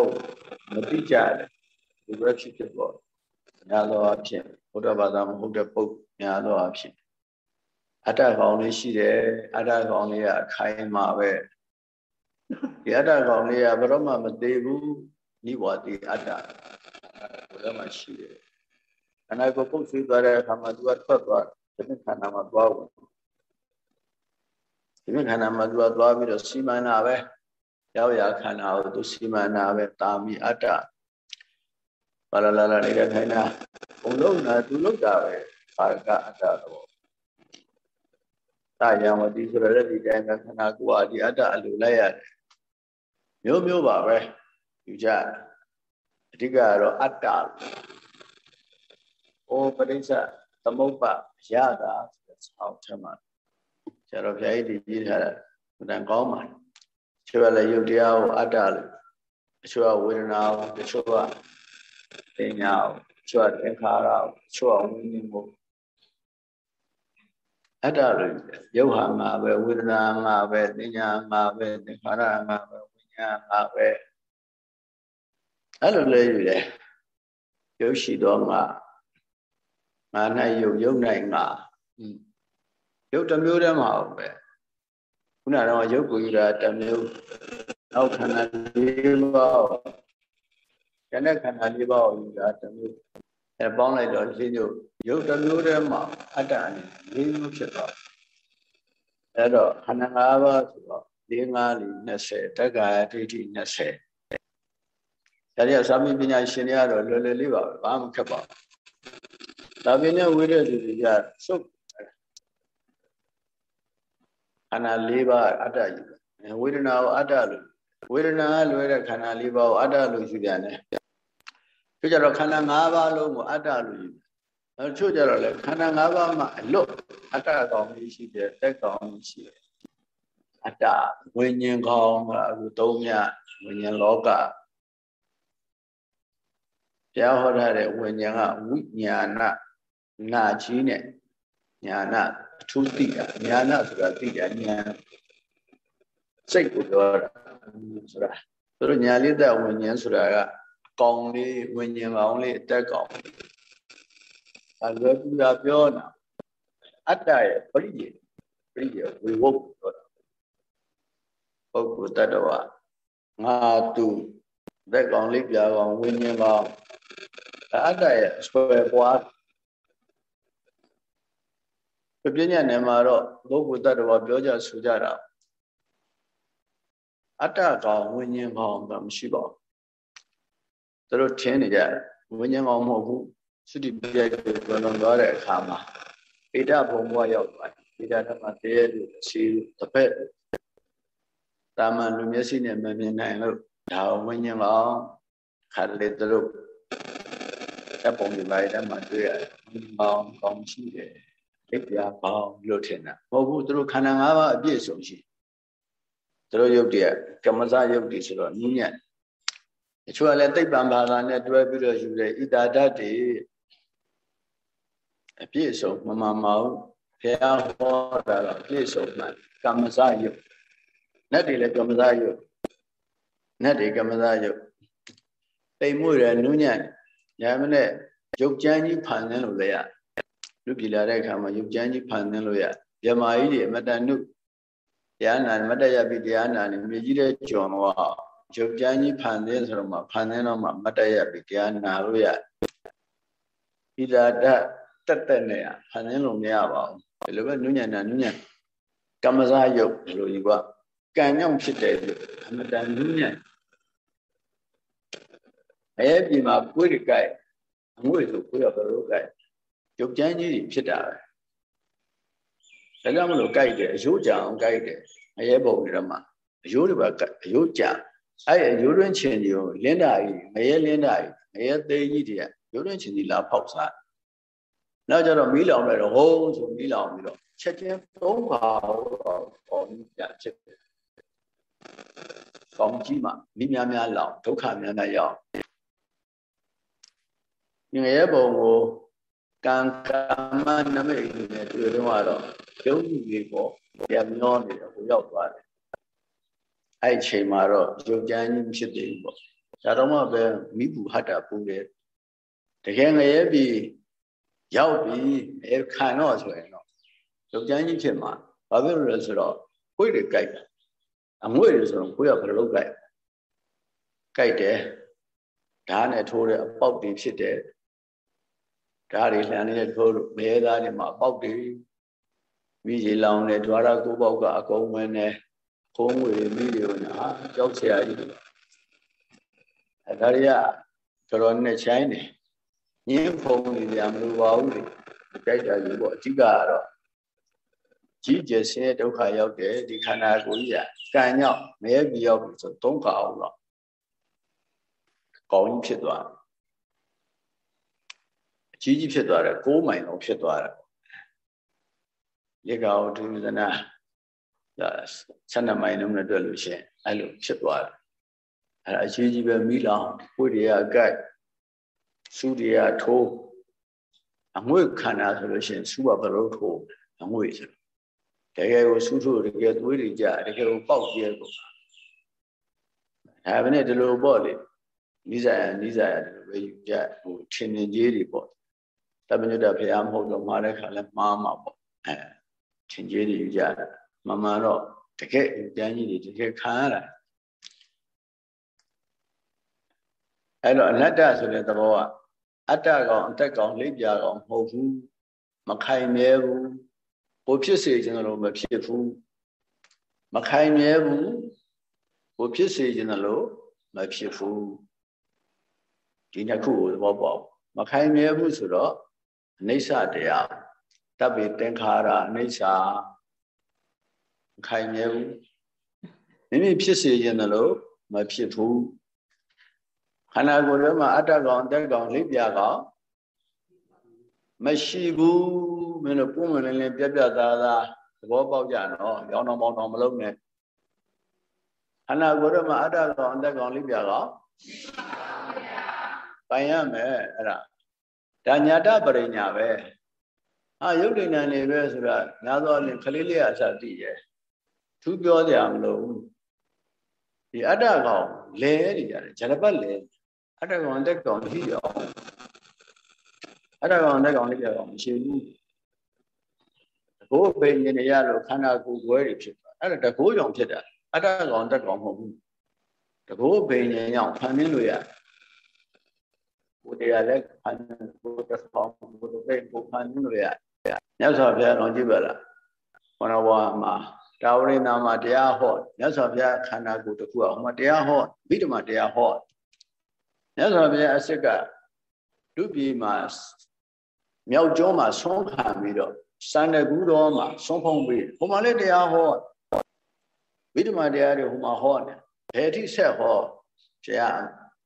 [SPEAKER 1] မသိကြတယ်ဒီဘက်ဖြစ်ဖြစ်ပေါ့များသောအားဖြင့်ဘုရားဘာသာမဟုတ်တဲ့ပုဂ္ဂိုလ်များသောအားဖြင့်အတ္တကောင်လေးရှိတယ်အတ္တကောင်လေးကအခိုင်မာပဲဒီအတ္တကောင်လေးကဘယ်တော့မှမသေးဘူး နိဝါတိအတ္တဘယ်တော့မှရှိတယ်အနာကိုပုတ်ဆွေးသွားတဲ့အခါမှာသူကထွက်သွားဒီခန္ဓာမှာသွားဝင်ဒီခန္ဓာမှာသူကသွားပြီးတော့စီမံနာပဲရောက်ရခန္ဓာကိုသူစီမံနာပဲတာမီအတ္တပါလာလာနေတဲ့ခိုင်းတာဘုံလုံးနာသူလုံးတာပဲပါကအတ္တတော့တာယံဝတိဆိုရတဲ့ဒီတိုင်းကခန္ဓာကိုယ်ဟာဒီအတ္တအလိုလိုက်ရတယ်မျိုးမျိုးပါပဲ ယူကြအဓိကကတော့အတ္တဩပရိစ္ဆသမုပ္ပရတာဆိုတဲ့ဆောက်ထမှာဆရာတော်ဘုရားကြီးဒီပြထားတာဘုဒ္ဓံကောင်းပါချို့ကလည်းယုတ်တရားကိုအတ္တလို့အချို့ကဝေဒနာကိုတချို့ကပညာကိုချို့ကသင်္ခါရကိုချို့ကဝိညာဉ်ကိုအတ္တလို့ရုပ်ဟာမှာပဲဝေဒနာမှာပဲသင်ညာမှာပဲသင်္ခါရမှာပဲဝိညာဉ်မှာပဲ အဲ့လိုလဲယူတယ်ရုပ်ရှိတော့ငါငါ၌ရုပ်ရုပ်၌ငါရုပ်တစ်မျိုးတည်းမှာပဲခုနကတော့ရုပ်ကိုယူတာတစ်မျိုးနောက်ခန္ဓာ၄ပါးကျန်တဲ့ခန္ဓာ၄ပါးကိုယူတာတစ်မျိုးအဲပေါင်းလိုက်တော့ရှင်းညုတ်ရုပ်တစ်မျိုးတည်းမှာအတ္တအနေ၄မျိုးဖြစ်သွားအဲ့တော့ခန္ဓာ၅ပါးဆိုတော့၄၅လီ20တက္ကာဒိဋ္ဌိ20 ဒါရီသာမီပညာရှင်တွေကတော့လွယ်လွယ်လေးပါပဲဘာမှမခက်ပါဘူးဒါပေမဲ့ဝိရဒူတွေကစုပ်ခန္ဓာ၄ပါးအတ္တယူဝေဒနာကိုအတ္တလို့ဝေဒနာလွယ်တဲ့ခန္ဓာ၄ပါးကိုအတ္တလို့ယူပြန်တယ်သူကြတော့ခန္ဓာ၅ပါးလုံးကိုအတ္တလို့ယူအဲချို့ကြတော့လေခန္ဓာ၅ပါးမှာအလွတ်အတ္တကောင်ကြီးရှိတယ်တက်ကောင်ကြီးရှိတယ်အတ္တဝိညာဉ်ကောင်ကအခုသုံးမြဝိညာဉ်လောက ဘုရားဟောထားတဲ့ဝိညာဉ်ကဝိညာဏနာကြီးနဲ့ညာဏအထူးသိတာညာဏဆိုတာသိတာညာစိတ်ကိုပြောတာဆိုတာသူတို့ညာလေးသက်ဝိညာဉ်ဆိုတာကကောင်လေးဝိညာဉ်ကောင်လေးအတက်ကောင်အလွယ်ကူတာပြောတာအတ္တရဲ့ပရိယေပရိယေဝေဝုတ်ပြောတာပုဂ္ဂိုလ်တ attva ငါသူသက်ကောင်လေးပြာကောင်ဝိညာဉ်ကောင် အတ္တရဲ့ဆွဲပွားပြဉ္ညာနယ်မှာတော့ပုဂ္ဂိုလ်တ attva ပြောကြဆိုကြတာအတ္တကောင်ဝိညာဉ်ကောင်ကမရှိပါဘူးသူတို့ထင်နေကြတယ်ဝိညာဉ်ကောင်မဟုတ်ဘူးသုတိပြည့်ကိုလွန်လွန်သွားတဲ့အခါမှာဣဒဘုံဘဝရောက်သွားတယ်ဣဒဓမ္မတည်းလို့ရှိတစ်ဖက်တာမန်လူမျက်စိနဲ့မမြင်နိုင်လို့ဒါဝိညာဉ်ကောင်ခါလေသူတို့ တပ်ပုံတွေလိုက်တဲ့မှာတွေ့ရတယ်ဝိညာဉ်ကောင်ကောင်းရှိတယ်ဣပြာပေါင်းလို့ထင်တာမဟုတ်ဘူးသူတို့ခန္ဓာ၅ပါးအပြည့်စုံရှိသူတို့ယုတ်တည်းကမ္မဇယုတ်တည်းဆိုတော့နည်းညံ့တချို့ကလည်းသိပ္ပံဘာသာနဲ့တွဲပြီးတော့ယူတယ်ဣတာဓာတ်တွေအပြည့်စုံမမမအောင်ဘုရားဟောတာတော့အပြည့်စုံမှကမ္မဇယုတ်နတ်တွေလည်းကမ္မဇယုတ်နတ်တွေကမ္မဇယုတ်တိမ်မွေရနုညံ့ ညာမနဲ့ရုပ်ကြမ်းကြီးဖန်ဆင်းလို့လည်းရလူပြည်လာတဲ့အခါမှာရုပ်ကြမ်းကြီးဖန်ဆင်းလို့ရမြမာကြီးတွေအမတန်နုတရားနာမတ္တရပိတရားနာနေမြေကြီးတဲ့ကြော်တော့ရုပ်ကြမ်းကြီးဖန်ဆင်းဆိုတော့မှဖန်ဆင်းတော့မှမတ္တရပိတရားနာလို့ရဣဒာဒတက်တက်နဲ့ဖန်ဆင်းလို့မရပါဘူးဒီလိုပဲနုညံနာနုညံကမ္မဇာယုတ်ဘယ်လိုကြီးကကံကြောင့်ဖြစ်တယ်လို့အမတန်နုညံ အဲပြည်မှာကိုယ်ရကြိုက်အငွေဆိုကိုယ်ရဘယ်လိုကြိုက်ရုပ်ကြမ်းကြီးဖြစ်တာပဲဒါကြောင့်မလို့ကြိုက်တယ်အယိုးကြအောင်ကြိုက်တယ်အရဲပုံတွေတော့မှအယိုးတွေပါအယိုးကြအဲ့အယိုးတွင်းချင်ကြီးကိုလင်းတာကြီးငရဲလင်းတာကြီးငရဲသေးကြီးတွေကယိုးတွင်းချင်ကြီးလာဖောက်စားနောက်ကျတော့မီးလောင်လိုက်တော့ဟိုးဆိုမီးလောင်ပြီးတော့ချက်ချင်းသုံးပါတော့ပေါ်ပြီးပြချက်ကောင်းကြီးမှမိများများလောင်ဒုက္ခများများရောက် ငရဲပုံကိုကံကမ္မနမိတ်နဲ့တွေ့တော့တော့ယုံကြည်လေးပေါ့ပြန်မျောနေတော့ကိုရောက်သွားတယ်အဲ့ချိန်မှာတော့ရုပ်ကြမ်းကြီးဖြစ်သေးဘူးပေါ့ဒါတော့မှပဲမိဘူးဟတ္တပူတယ်တကယ်ငရဲပြီရောက်ပြီအဲခံတော့ဆိုရင်တော့ရုပ်ကြမ်းကြီးဖြစ်မှာဘာဖြစ်လို့လဲဆိုတော့ကိုယ်တွေကြိုက်တာအငွေ့တွေဆိုတော့ကိုယ်ကဘယ်လိုကြိုက်ကြိုက်တယ်ဓာတ်နဲ့ထိုးတဲ့အပေါက်တွေဖြစ်တယ် ဓာတ်တွေလှန်နေတဲ့ထိုးလို့မဲသားတွေမှာပေါက်တယ်မိကြီးလောင်တဲ့ဓွာရကိုပေါက်ကအကုန်ဝင်နေခုံးဝေမိတွေကိုနာကြောက်ဆရာကြီးအဲဒါရီကတော်တော်နဲ့ချိုင်းတယ်ညင်းဖုံနေကြမလို့ပါဘူးလေကြိုက်တာကြီးပေါ့အဓိကကတော့ကြီးကျယ်ဆင်းရဲဒုက္ခရောက်တယ်ဒီခန္ဓာကိုယ်ကြီးကံရောက်မဲပြီးရောက်ပြီဆိုသုံးခါအောင်တော့ကောင်းဖြစ်သွားတယ် ကြီးကြီးဖြစ်သွားတယ်6မိုင်လောက်ဖြစ်သွားတယ်လေကောဒုသနာ12မိုင်လုံးနဲ့တွေ့လို့ရှိရင်အဲ့လိုဖြစ်သွားတယ်အဲ့အကြီးကြီးပဲမိလောင်ကိုယ်တွေကအကြိုက်စုတွေကထိုးအငွေ့ခန္ဓာဆိုလို့ရှိရင်စုကဘယ်လိုထိုးအငွေ့ဆိုတကယ်ကိုစုထိုးတကယ်သွေးတွေကြတကယ်ကိုပေါက်ပြဲကုန်ဒါပဲနဲ့ဒီလိုပေါ့လေနိစ္စယနိစ္စယဒီလိုပဲယူကြဟိုထင်မြင်ကြီးတွေပေါ့ တပညုတဖရာမဟုတ်တော့မှားတဲ့ခါလဲမှားမှာပေါ့အဲထင်ကြီးတွေယူကြမမှန်တော့တကယ်ကျမ်းကြီးတွေတကယ်ခံရတာအဲ့တော့အနတ္တဆိုတဲ့သဘောကအတ္တကောင်အတ္တကောင်လိပ်ပြကောင်မဟုတ်ဘူးမခိုင်မြဲဘူးဟိုဖြစ်စေခြင်းလို့မဖြစ်ဘူးမခိုင်မြဲဘူးဟိုဖြစ်စေခြင်းလို့မဖြစ်ဘူးဒီနှစ်ခုကိုသဘောပေါက်မခိုင်မြဲဘူးဆိုတော့ အနိစ္စတရားတပ်ပေသင်္ခါရအနိစ္စမခိုင်မြဲဘူးမိမိဖြစ်စေခြင်းလို့မဖြစ်ဘူးခန္ဓာကိုယ်ထဲမှာအတ္တကောင်အတ္တကောင်လိပ်ပြကောင်မရှိဘူးမင်းတို့ပုံမှန်လင်းလင်းပြက်ပြက်သားသားသဘောပေါက်ကြနော်ရောင်းတော့မောင်းတော့မလုံးနဲ့ခန္ဓာကိုယ်တော့မှအတ္တကောင်အတ္တကောင်လေးပြကောင်ပိုင်ရမယ်အဲ့ဒါ ဒါညာတပရိညာပဲအာယုတ်တိဏ္ဍနေပဲဆိုတာများသောအားဖြင့်ခလေးလေးအစသိရဲ့သူပြောကြမလို့ဒီအတ္တကောင်လဲနေကြတယ်ဇလပတ်လဲအတ္တကောင်တက်ကောင်မရှိအောင်အတ္တကောင်တက်ကောင်လေးပြကောင်မရှိဘူးတကိုးပိန်နေရလို့ခန္ဓာကိုယ်ွယ်တွေဖြစ်သွားအဲ့ဒါတကိုးကြောင့်ဖြစ်တာအတ္တကောင်တက်ကောင်မဟုတ်ဘူးတကိုးပိန်နေကြောင့်ဖန်ဆင်းလို့ရတယ် ကိုယ်တရားလည်းဖန်ကိုယ်တစ်ပေါင်းကိုယ်တစ်ပိတ်ကိုဖန်ဆင်းလို့ရတယ်မြတ်စွာဘုရားတော်ကြည့်ပါလားခန္ဓာဝါမှာတာဝရိနာမှာတရားဟောမြတ်စွာဘုရားခန္ဓာကိုယ်တစ်ခုအောင်မှာတရားဟောဗိဓမာတရားဟောမြတ်စွာဘုရားအစစ်ကဒုပြည်မှာမြောက်ကျောမှာဆုံးခံပြီးတော့စန္ဒကူတော်မှာဆုံးဖုံးပြီးဟိုမှာလည်းတရားဟောဝိဓမာတရားတွေဟိုမှာဟောနေဘယ်ထိဆက်ဟောဘုရား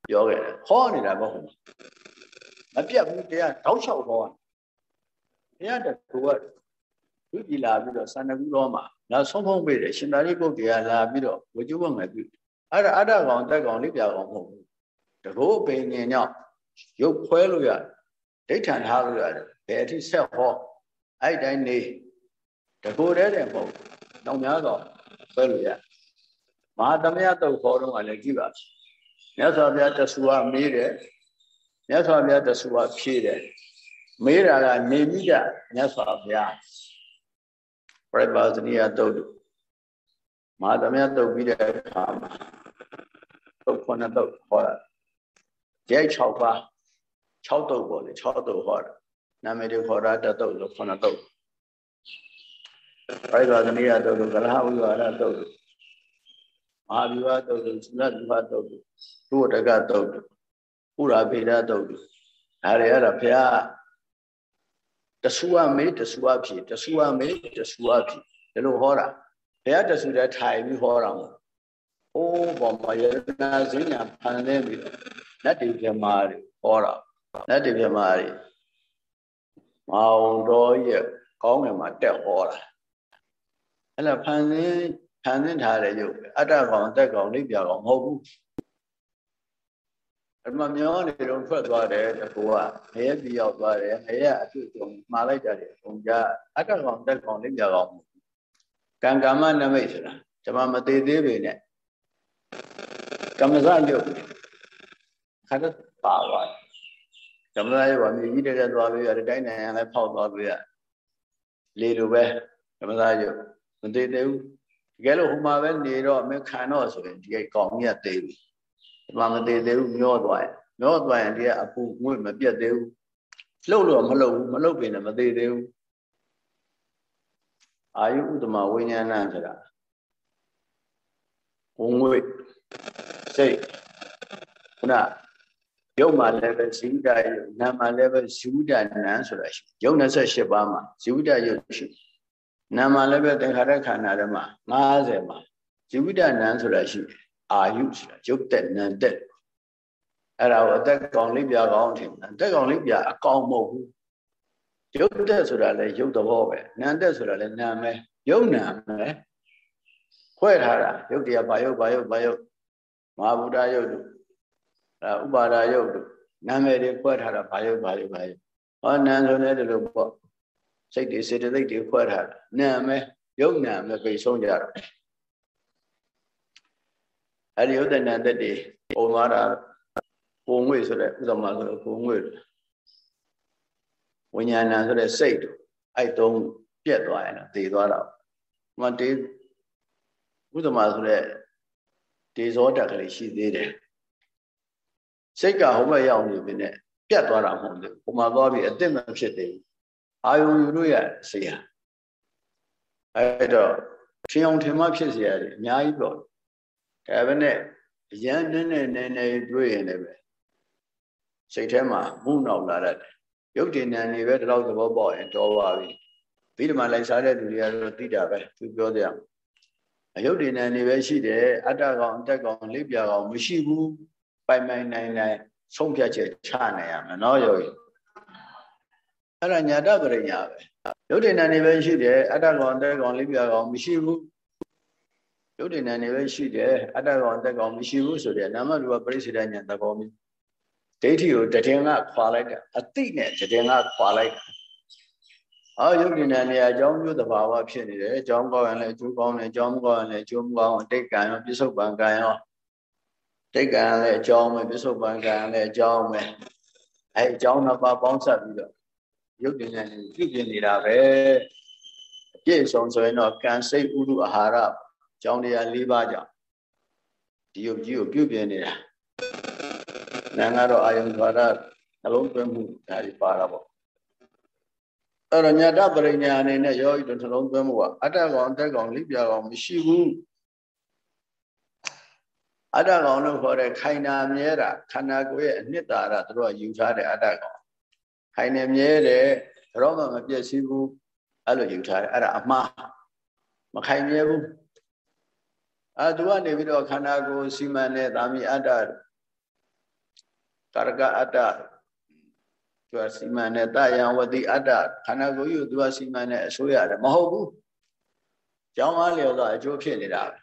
[SPEAKER 1] ပြောခဲ့တယ်ဟောနေတာပေါ့ဟိုမှာမပြတ်ဘူးတရားတောက်လျှောက်ဟောဘုရားတကူကဒုပြည်လာပြီးတော့စန္ဒကူတော်မှာနောက်ဆုံးဖုံးပေးတယ်ရှင်သာရိပုတ္တရာလာပြီးတော့ဝကြုဘငယ်ပြုအဲ့ဒါအတ္တကောင်တက်ကောင်လိပြကောင်မဟုတ်ဘူးတကောပင်ငင်ကြောင့်ရုပ်ခွဲလို့ရတယ်ဒိဋ္ဌံထားလို့ရတယ်ဘယ်အထိဆက်ဟောအဲ့တိုင်းနေတကောတည်းတည်းမဟုတ်တောင်များတော့ခွဲလို့ရမဟာသမယတုတ်ခေါ်တော့ကလည်းကြည့်ပါ မြတ်စွာဘုရားတဆူကမေးတယ်မြတ်စွာဘုရားတဆူကဖြေတယ်မေးတာကနေမိတာမြတ်စွာဘုရားပြိပါဇနိယတုတ်မဟာသမယတုတ်ပြီးတဲ့အခါမှာတုတ်ခုနှစ်တုတ်ဟောတာကျဲ6ပါး6တုတ်ပေါ့လေ6တုတ်ဟောတာနာမည်တွေခေါ်တာတတုတ်လို့ခုနှစ်တုတ်ပြိပါဇနိယတုတ်လို့ကလဟဝိဝါဒတုတ်လို့ မဟာဗျူဟာတုတ်လို့သုရဗျူဟာတုတ်လို့ဘုဒ္ဓကတုတ်လို့ဥရာဗေဒတုတ်လို့ဒါတွေအဲ့ဒါဘုရားတဆူအမေးတဆူအဖြေတဆူအမေးတဆူအဖြေဒီလိုဟောတာဘုရားတဆူတဲ့ထိုင်ပြီးဟောတာမို့ဟိုးဘောမယနာစဉ္ညာဖန်နေပြီးလက်တွေပြမာတွေဟောတာလက်တွေပြမာတွေမအောင်တော်ရဲ့ကောင်းငယ်မှာတက်ဟောတာအဲ့ဒါဖန်ဆင်း ဖန်ဆင်းထားတဲ့ရုပ်အတ္တကောင်တက်ကောင်လိပ်ပြကောင်မဟုတ်ဘူးအမှမျောနေတော့ထွက်သွားတယ်တကူကငရဲပြရောက်သွားတယ်ငရဲအတွေ့အကြုံမှားလိုက်ကြတယ်အုံကြအတ္တကောင်တက်ကောင်လိပ်ပြကောင်ကံကမ္မနမိတ်ဆိုတာကျွန်မမသေးသေးပေနဲ့ကမ္မဇညုတ်ခါတော့ပါသွားကမ္မဇညုတ်ကမြေကြီးတက်သွားပြီးရတယ်တိုင်းနိုင်ငံလည်းဖောက်သွားပြီးရလေလိုပဲကမ္မဇညုတ်မသေးသေးဘူးတ ကယ်လို့ဟိုမှာပဲနေတော့မခံတော့ဆိုရင်ဒီကောင်ကြီးကသေးပြီဒီမှာမသေးသေးဘူးမျောသွားရင်မျောသွားရင်ဒီကအပူငွေ့မပြတ်သေးဘူးလှုပ်လို့မလှုပ်ဘူးမလှုပ်ပင်လည်းမသေးသေးဘူးအာယုဥဒ္ဓမဝိညာဏဆိုတာဘုံငွေ့စိတ်ခုနရုပ်မှာလည်းပဲဇိဝဒယုတ်နာမှာလည်းပဲဇိဝဒနံဆိုတာရှိရုပ်28ပါးမှာဇိဝဒယုတ်ရှိ နာမှာလည်းပဲသင်္ခါရခန္ဓာထဲမှာ90မှာဇိဝဒနံဆိုတာရှိအာယုဆိုတာရုပ်တက်နံတက်အဲ့ဒါကိုအသက်ကောင်လေးပြကောင်ထင်တယ်အသက်ကောင်လေးပြအကောင်မဟုတ်ဘူးရုပ်တက်ဆိုတာလည်းရုပ်သဘောပဲနံတက်ဆိုတာလည်းနာမဲရုပ်နာမဲခွဲထားတာရုပ်တရားဘာရုပ်ဘာရုပ်ဘာရုပ်မဟာဗုဒ္ဓရုပ်တို့အဲဥပါဒရုပ်တို့နာမည်တွေခွဲထားတာဘာရုပ်ဘာရုပ်ဘာရုပ်ဟောနာဆိုတဲ့ဒီလိုပေါ့ စိတ်တွေစေတသိက်တွေခွဲထားတာနာမဲရုပ်နာမဲပြိဆုံးကြတာအဲဒီဥဒ္ဒနာတက်တွေပုံသွားတာပုံငွေဆိုတဲ့ဥဒ္ဓမာဆိုတဲ့ပုံငွေဝိညာဏဆိုတဲ့စိတ်တို့အဲ့တုံးပြက်သွားရင်တော့တည်သွားတာမတေးဥဒ္ဓမာဆိုတဲ့ဒေဇောတက်ကလေးရှိသေးတယ်စိတ်ကဟိုဘက်ရောက်နေပြီနဲ့ပြတ်သွားတာမဟုတ်ဘူးဟိုမှာသွားပြီးအစ်စ်မဖြစ်သေးဘူး အာယုံယူလို့ရစေရအဲ့တော့ထင်အောင်ထင်မှဖြစ်เสียရတယ်အများကြီးပေါ့ဒါပဲနဲ့ရန်နဲ့နဲ့နဲ့နဲ့တွေ့ရင်လည်းပဲစိတ်ထဲမှာမှုနောက်လာတတ်တယ်ရုပ်တည်ဉာဏ်တွေပဲဒီလောက်သဘောပေါက်ရင်တော်ပါပြီပြီးဒီမှာလိုက်စားတဲ့လူတွေကတော့သိတာပဲသူပြောကြရမှာအယုတ်ဒီနံနေပဲရှိတယ်အတ္တကောင်အတက်ကောင်လေးပြကောင်မရှိဘူးပိုင်ပိုင်နိုင်နိုင်ဆုံးဖြတ်ချက်ချနိုင်ရမယ်နော်ယောဂီ အဲ့ဒါညာတပရိညာပဲယုတ်တိဏနေပဲရှိတယ်အတ္တကောင်အတ္တကောင်လေးပြကောင်မရှိဘူးယုတ်တိဏနေပဲရှိတယ်အတ္တကောင်အတ္တကောင်မရှိဘူးဆိုတဲ့နာမရူပပရိစ္ဆေဒညာသဘောမျိုးဒိဋ္ဌိကိုတည်ငါခွာလိုက်တာအတိနဲ့တည်ငါခွာလိုက်တာအော်ယုတ်တိဏနေအကြောင်းကျိုးသဘာဝဖြစ်နေတယ်အကြောင်းကောင်းရင်လည်းအကျိုးကောင်းတယ်အကြောင်းမကောင်းရင်လည်းအကျိုးမကောင်းအတိတ်ကံရောပြစ္ဆုတ်ပံကံရောတိတ်ကံလည်းအကြောင်းပဲပြစ္ဆုတ်ပံကံလည်းအကြောင်းပဲအဲအကြောင်းနှစ်ပါးပေါင်းစပ်ပြီးတော့ ရုပ်တင်နေပြုပြင်နေတာပဲအပြည့်စုံဆိုရင်တော့ကံစိတ်ဥဒုအာဟာရကြောင်းတရား၄ပါးကြောင့်ဒီရုပ်ကြီးကိုပြုပြင်နေတာနာငါတော့အာယုံသွားတာနှလုံးသွင်းမှုဒါတွေပါတာပေါ့အဲ့တော့ညတပရိညာအနေနဲ့ယောဂီတို့နှလုံးသွင်းမှုကအတ္တကောင်အတ္တကောင်လိပြကောင်မရှိဘူးအတ္တကောင်လို့ခေါ်တဲ့ခိုင်နာမြဲတာခန္ဓာကိုယ်ရဲ့အနှစ်သာရသူတို့ကယူထားတဲ့အတ္တကောင် ခိုင်နေမြဲတယ်တော့မှမပြည့်စည်ဘူးအဲ့လိုယူထားတယ်အဲ့ဒါအမှားမခိုင်မြဲဘူးအဲသူကနေပြီးတော့ခန္ဓာကိုယ်စီမံတဲ့သာမီအတ္တကာရကအတ္တသူကစီမံတဲ့တယံဝတိအတ္တခန္ဓာကိုယ်ကြီးကိုသူကစီမံတဲ့အစိုးရတယ်မဟုတ်ဘူးကြောင်းအားလျော်သောအကျိုးဖြစ်နေတာပဲ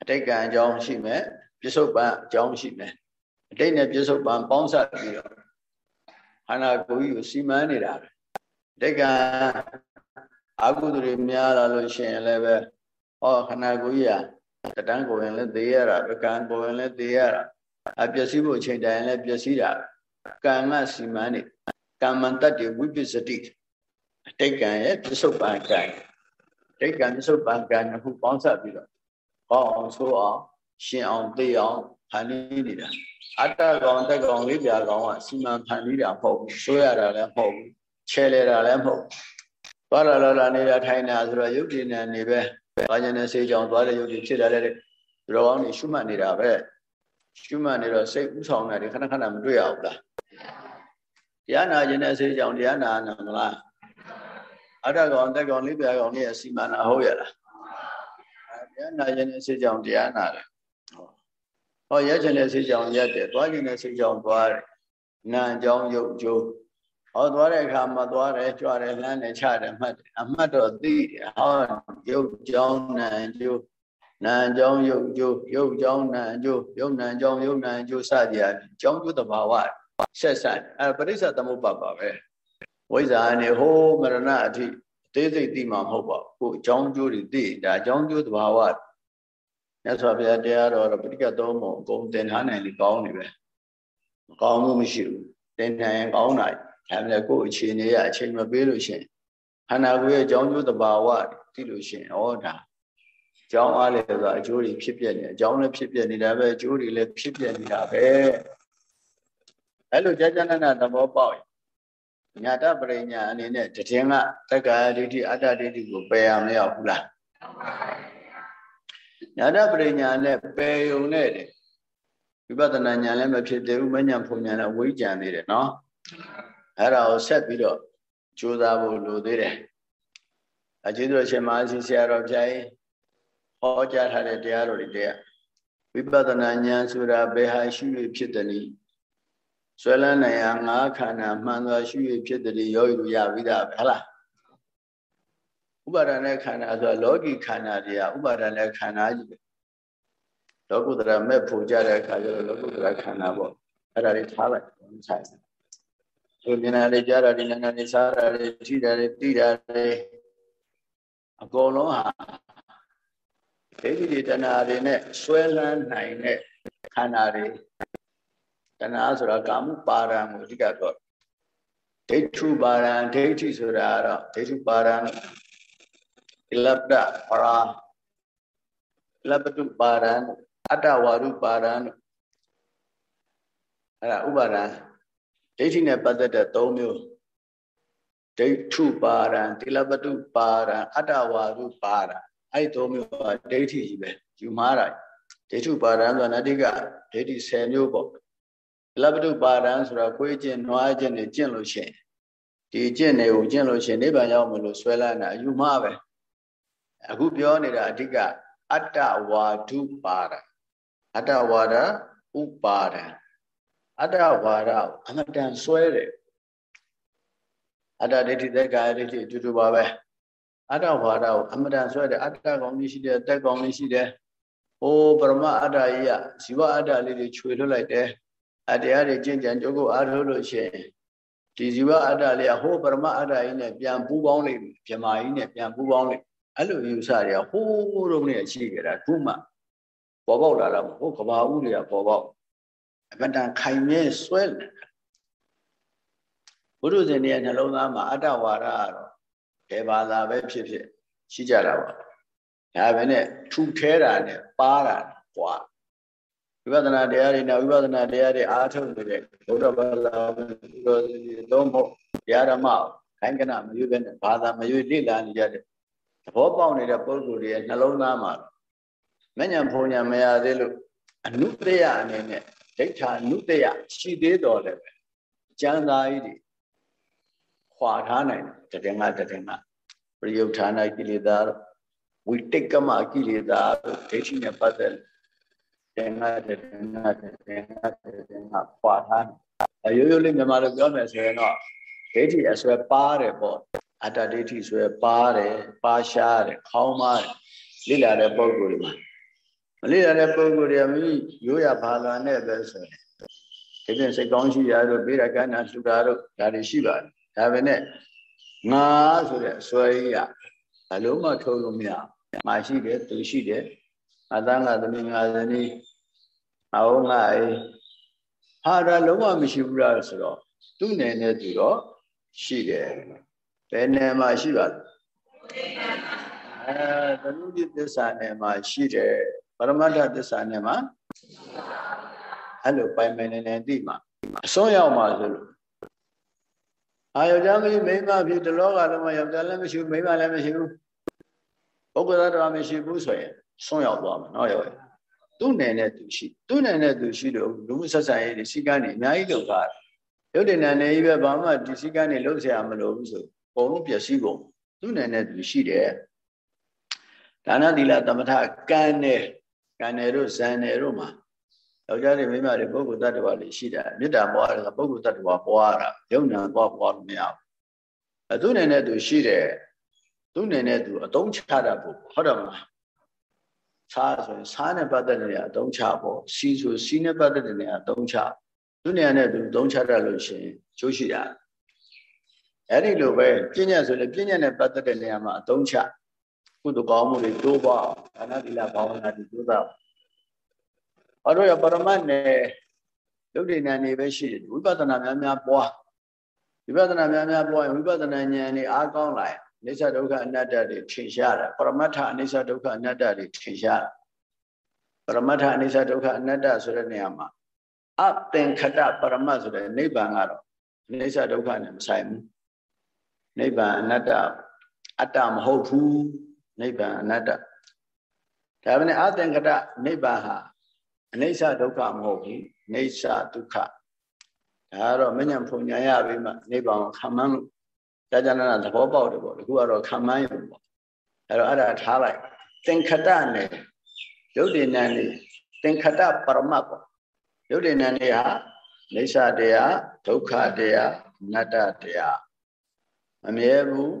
[SPEAKER 1] အတိတ်ကံအကြောင်းရှိမယ်ပြစ္ဆုတ်ပံအကြောင်းရှိမယ်အတိတ်နဲ့ပြစ္ဆုတ်ပံပေါင်းစပ်ပြီးတော့ ခန္ဓာကိုယ်ကြီးကိုစီမံနေတာပဲအတိတ်ကံအာဟုသူတွေများလာလို့ရှိရင်လည်းပဲဟောခန္ဓာကိုယ်ကြီးကတန်းကိုရင်လည်းသေရတာပကံကိုရင်လည်းသေရတာအပျက်စီးဖို့အချိန်တိုင်းလည်းပျက်စီးတာကံကစီမံနေကမ္မန္တတ္တိဝိပစ္စတိအတိတ်ကံရဲ့ပြစ္ဆုတ်ပံကံအတိတ်ကံပြစ္ဆုတ်ပံကံနှစ်ခုပေါင်းစပ်ပြီးတော့ဟောအောင်ဆိုအောင်ရှင်အောင်သိအောင်ဖန်တီးနေတာ အတ္တကောင်တက်ကောင်လေးပြာကောင်ကစီမံဖန်တီးတာမဟုတ်ဘူးဆိုရတာလည်းမဟုတ်ဘူးချဲလဲတာလည်းမဟုတ်ဘူးသွားလာလာနေတာထိုင်နေတာဆိုတော့ယုတ်တည်နေနေပဲဘာညာနဲ့စေးကြောင်သွားတဲ့ယုတ်တည်ဖြစ်လာတဲ့သူတော်ကောင်းတွေရှုမှတ်နေတာပဲရှုမှတ်နေတော့စိတ်ဥဆောင်တာတွေခဏခဏမတွေ့ရဘူးလားတရားနာခြင်းနဲ့စေးကြောင်တရားနာနာမလားအတ္တကောင်တက်ကောင်လေးပြာကောင်လေးအစီမံတာဟုတ်ရလားတရားနာခြင်းနဲ့စေးကြောင်တရားနာတယ် ဟောရက်ခြင်းနဲ့စေးကြောင်ရက်တယ်သွားခြင်းနဲ့စေးကြောင်သွားတယ်နာကြောင်ရုပ်ကျိုးဟောသွားတဲ့အခါမှာသွားတယ်ကြွတယ်လမ်းတယ်ချတယ်မှတ်တယ်အမှတ်တော့သိတယ်ဟောရုပ်ကြောင်းနာကျိုးနာကြောင်းရုပ်ကျိုးရုပ်ကြောင်းနာကျိုးရုပ်နာကြောင်းရုပ်နာကျိုးစသည်အပြင်ကြောင်းကျိုးတဘာဝဆက်ဆက်အဲပရိစ္ဆသမုပ္ပါပါပဲဝိဇ္ဇာနဲ့ဟိုးမရဏအထိသေးစိတ်သိမှာမဟုတ်ပါဘူးကိုအကြောင်းကျိုးတွေသိဒါအကြောင်းကျိုးတဘာဝ မြတ်စွာဘုရားတရားတော်ပဋိကသုံးပုံအကုန်သင်ထားနိုင်လို့ကောင်းနေပဲမကောင်းမှုမရှိဘူးသင်နိုင်ရင်ကောင်းတာဒါပေမဲ့ကိုယ့်အခြေအနေရအချိန်မပေးလို့ရှိရင်ခန္ဓာကိုယ်ရဲ့အကြောင်းကျိုးတဘာဝသိလို့ရှိရင်ဩဒါအကြောင်းအားလည်းဆိုတာအကျိုးတွေဖြစ်ပြနေအကြောင်းလည်းဖြစ်ပြနေတာပဲအကျိုးတွေလည်းဖြစ်ပြနေတာပဲအဲ့လိုကြာကြာနာနာသဘောပေါက်ညာတပရိညာအနေနဲ့တည်င်းကတက္ကာဒိဋ္ဌိအတ္တဒိဋ္ဌိကိုပယ်ရမရဘူးလား ညာတပရိညာနဲ့ပယ်ယုံနဲ့ဝိပဿနာဉာဏ်လည်းမဖြစ်သေးဘူးမဉဏ်ဖုန်ဉာဏ်လည်းဝိကြံသေးတယ်နော်အဲ့ဒါကိုဆက်ပြီးတော့ကြိုးစားဖို့လိုသေးတယ်အကျေးဇူးရှင်မအစီဆရာတော်ဘုရားကြီးဟောကြားထားတဲ့တရားတော်တွေတရားဝိပဿနာဉာဏ်ဆိုတာဘယ်ဟာရှိရဖြစ်တယ်နည်းဆွဲလန်းနိုင်ရာငါးခန္ဓာမှန်စွာရှိရဖြစ်တယ်ယောဂီတို့ရပြီးသားပဲဟုတ်လား ဥပါဒณะခန္ဓာဆိုတာလောကီခန္ဓာတွေကဥပါဒณะခန္ဓာကြီးပဲလောကုတ္တရာမဲ့ဖို့ကြတဲ့အခါကျတော့လောကုတ္တရာခန္ဓာပေါ့အဲ့ဒါတွေထားလိုက်ဆိုင်သူမြင်တာတွေကြားတာတွေနာနေစားတာတွေထိတာတွေတိတာတွေအကုန်လုံးဟာဒိဋ္ဌိတွေတဏှာတွေနဲ့ဆွဲလန်းနိုင်တဲ့ခန္ဓာတွေတဏှာဆိုတာကာမှုပါရံကိုအဓိကတော့ဒိဋ္ဌုပါရံဒိဋ္ဌိဆိုတာကတော့ဒိဋ္ဌုပါရံိ လပ္ပပရာလပ္ပတုပါရံအတ္တဝါရုပါရံအဲ့ဒါဥပါဒံဒိဋ္ဌိနဲ့ပတ်သက်တဲ့၃မျိုးဒိဋ္ဌုပါရံတိလပတုပါရံအတ္တဝါရုပါရံအဲ့ဒီ၃မျိုးကဒိဋ္ဌိကြီးပဲယူမှားတာဒိဋ္ဌုပါရံဆိုတာနတိကဒိဋ္ဌိ10မျိုးပေါ့တိလပတုပါရံဆိုတာကိုယ်ကျင့်နွားကျင့်နဲ့ကျင့်လို့ရှိရင်ဒီကျင့်နေကိုကျင့်လို့ရှိရင်နိဗ္ဗာန်ရောက်မလို့ဆွဲလန်းတာယူမှားပဲ အခုပြောနေတာအဓိကအတ္တဝါဒုပါရံအတ္တဝါဒဥပါဒံအတ္တဝါဒအမတန်ဆွဲတယ်အတ္တဒိဋ္ဌိသက်ကာယဒိဋ္ဌိအတူတူပါပဲအတ္တဝါဒကိုအမတန်ဆွဲတယ်အတ္တကောင်ကြီးရှိတယ်တက်ကောင်ကြီးရှိတယ်ဟိုပရမအတ္တကြီးကဇီဝအတ္တလေးတွေခြွေလွတ်လိုက်တယ်အတရားတွေကျင့်ကြံကြိုးကိုအားထုတ်လို့ရှိရင်ဒီဇီဝအတ္တလေးကဟိုပရမအတ္တကြီးနဲ့ပြန်ပူးပေါင်းလိမ့်မယ်ဗြမာကြီးနဲ့ပြန်ပူးပေါင်းလိမ့် အဲ့လိုယူဆတွေကဟိုးတုန်းကရှိခဲ့တာခုမှပေါ်ပေါက်လာတာမဟုတ်ကဘာဥတွေကပေါ်ပေါက်အမတန်ခိုင်မြဲဆွဲနေတာဘုရုဇင်ရဲ့နှလုံးသားမှာအတ္တဝါဒကတော့ဘယ်ဘာသာပဲဖြစ်ဖြစ်ရှိကြတာပါဒါပဲနဲ့ထူထဲတာနဲ့ပါတာကွာဝိပဿနာတရားတွေနဲ့ဝိပဿနာတရားတွေအားထုတ်နေတဲ့ဘုရားဘာသာဘုရားသုံးဖို့တရားဓမ္မခိုင်ကနမရွေးပဲနဲ့ဘာသာမရွေးလေ့လာနေကြတဲ့ သဘောပေါက်နေတဲ့ပုဂ္ဂိုလ်တွေရဲ့နှလုံးသားမှာမဉ္ဇဉ်ဖုံညာမရသေးလို့အနုတ္တယအနေနဲ့ဒိဋ္ဌာနုတ္တယရှိသေးတော်လည်းပဲကျမ်းသာကြီးတွေခွာထားနိုင်တယ်တည်ငါတည်ငါပရိယုဌာနကိလေသာဝိတိတ်ကမကိလေသာဒိဋ္ဌိနဲ့ပတ်သက်တည်ငါတည်ငါတည်ငါတည်ငါခွာထားရိုးရိုးလေးမြန်မာလိုပြောမယ်ဆိုရင်တော့ဒိဋ္ဌိအစွဲပါတယ်ပေါ့ အတ္တဒိဋ္ဌိဆိုရပါတယ်ပါရှားတယ်ခေါင်းမားတယ်လိလာတဲ့ပုံကိုယ်တွေမှာမလိလာတဲ့ပုံကိုယ်တွေကမိမိရိုးရဘာသာနဲ့ပဲဆိုရင်ဒီပြင်စိတ်ကောင်းရှိရတို့ဘေးရကနာလှူတာတို့ဒါတွေရှိပါတယ်ဒါပဲနဲ့ငါဆိုတဲ့အစွဲကြီးကဘလုံးမထုတ်လို့မရမရှိတယ်သူရှိတယ်အတန်းကသမီးငါသမီးအဟောငါအေးဟာဒါလုံးဝမရှိဘူးလားဆိုတော့သူ့နယ်နဲ့သူတော့ရှိတယ် ဘယ်နယ်မှာရှိပါလဲအဲသနုတိသစ္စာနယ်မှာရှိတယ်ပရမတ္ထသစ္စာနယ်မှာအဲ့လိုပိုင်ပိုင်နေနေသိမှာအစွန်းရောက်မှာဆိုလို့အာယောက်ျားမရှိမိန်းမဖြစ်တလောကတော့ယောက်ျားလည်းမရှိဘူးမိန်းမလည်းမရှိဘူးပုဂ္ဂိုလ်တော်မရှိဘူးဆိုရင်စွန့်ရောက်သွားမှာနော်ရောက်ရသူ့နယ်နဲ့သူရှိသူ့နယ်နဲ့သူရှိလို့လူမှုဆက်ဆံရေးတွေစီကန်းနေအများကြီးလုပ်တာရုပ်တဏ္ဍာနဲ့ကြီးပဲဘာမှဒီစီကန်းနေလုံးဆရာမလို့ဘူးဆို အကုန်လုံးပျက်စီးကုန်သူ့နယ်နဲ့သူရှိတယ်ဒါနသီလသမထကံနဲ့ကံနယ်တို့ဇန်နယ်တို့မှာယောက်ျားတွေမိန်းမတွေပုဂ္ဂိုလ်တ attva တွေရှိတာမေတ္တာပွားတာပုဂ္ဂိုလ်တ attva ပွားတာယုံနာပွားပွားလို့မရဘူးအဲသူနယ်နဲ့သူရှိတယ်သူနယ်နဲ့သူအတုံးချတာပေါ့ဟုတ်တယ်မလားစားဆိုရင်စားနဲ့ပတ်သက်နေတဲ့အတုံးချပေါ့စီဆိုစီနဲ့ပတ်သက်နေတဲ့အတုံးချသူနယ်နဲ့သူအတုံးချတတ်လို့ရှိရင်ကျိုးရှိတာ အဲ့ဒီလိုပဲပြဉ္ညာဆိုရင်ပြဉ္ညာနဲ့ပတ်သက်တဲ့နေရာမှာအတုံးချကုသကောင်းမှုတွေတိုးပွားဒါနသီလဘာဝနာတွေတိုးတာဘာလို့ရပရမတ်နဲ့ယုတ်တိဏ္ဍနေပဲရှိတယ်ဝိပဿနာများများပွားဝိပဿနာများများပွားရင်ဝိပဿနာဉာဏ်นี่အားကောင်းလာရင်အိစ္ဆဒုက္ခအနတ္တတွေထင်ရှားတာပရမတ္ထအိစ္ဆဒုက္ခအနတ္တတွေထင်ရှားပရမတ္ထအိစ္ဆဒုက္ခအနတ္တဆိုတဲ့နေရာမှာအသင်္ခတပရမတ်ဆိုတဲ့နိဗ္ဗာန်ကတော့အိစ္ဆဒုက္ခနဲ့မဆိုင်ဘူး နိဗ္ဗာန်အနတ္တအတ္တမဟုတ်ဘူးနိဗ္ဗာန်အနတ္တဒါပေမဲ့အသင်္ခတနိဗ္ဗာန်ဟာအနိစ္စဒုက္ခမဟုတ်ဘူးနေစ္စဒုက္ခဒါကတော့မဉ္ဇဉ်ဖုန်ညာရပြီးမှနိဗ္ဗာန်ကိုခံမှန်းလို့ကြာကြာနာနာသဘောပေါက်တယ်ပေါ့ဒီခုကတော့ခံမှန်းရုံပေါ့အဲ့တော့အဲ့ဒါထားလိုက်သင်္ခတနဲ့ယုတ်တိနံနေသင်္ခတပရမတ်ပေါ့ယုတ်တိနံနေဟာနေစ္စတရားဒုက္ခတရားနတ္တတရား မမြဲဘူး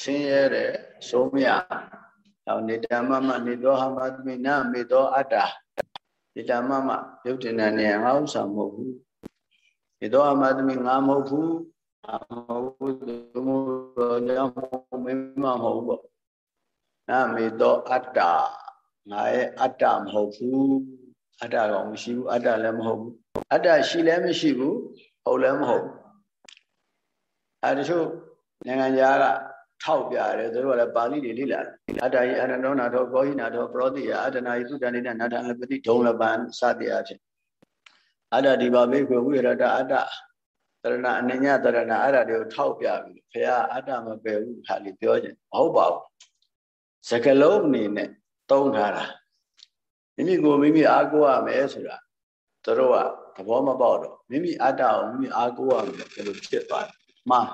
[SPEAKER 1] ဆင်းရဲတဲ့ဆုံးမြ။နောက်နေတမမနေသောဟမသမိနမေသောအတ္တဒီတမမယုတ်တင်တဲ့နေငါဥစ္စာမဟုတ်ဘူးဒီတော့အမသမီးငါမဟုတ်ဘူးအမဟုတ်ဘူးသူမို့တော့ကြောင့်မင်းမမဟုတ်ဘူးနာမေတော့အတ္တငါရဲ့အတ္တမဟုတ်ဘူးအတ္တကောင်မရှိဘူးအတ္တလည်းမဟုတ်ဘူးအတ္တရှိလည်းမရှိဘူးဟုတ်လည်းမဟုတ် အဲတချို့နိုင်ငံသားကထောက်ပြတယ်သူတို့ကလည်းပါဠိတွေလေ့လာတယ်အတ္တယအနန္တောနာထောကောဟိနာထောပရောတိယအတ္တနာယသုတဏိနနာထံလပတိဒုံလပံစသည်အဖြစ်အတ္တဒီပါဘေကွဝိရတအတ္တတရဏအနညတရဏအဲ့ဒါတွေကိုထောက်ပြပြီးဖះအတ္တမပယ်ဘူးခါလေးပြောခြင်းမဟုတ်ပါဘူးစကလုံးအနေနဲ့သုံးထားတာမိမိကိုမိမိအားကိုးရမယ်ဆိုတာသူတို့ကသဘောမပေါက်တော့မိမိအတ္တကိုမိမိအားကိုးရမယ်ဘယ်လိုဖြစ်သွားလဲ မှား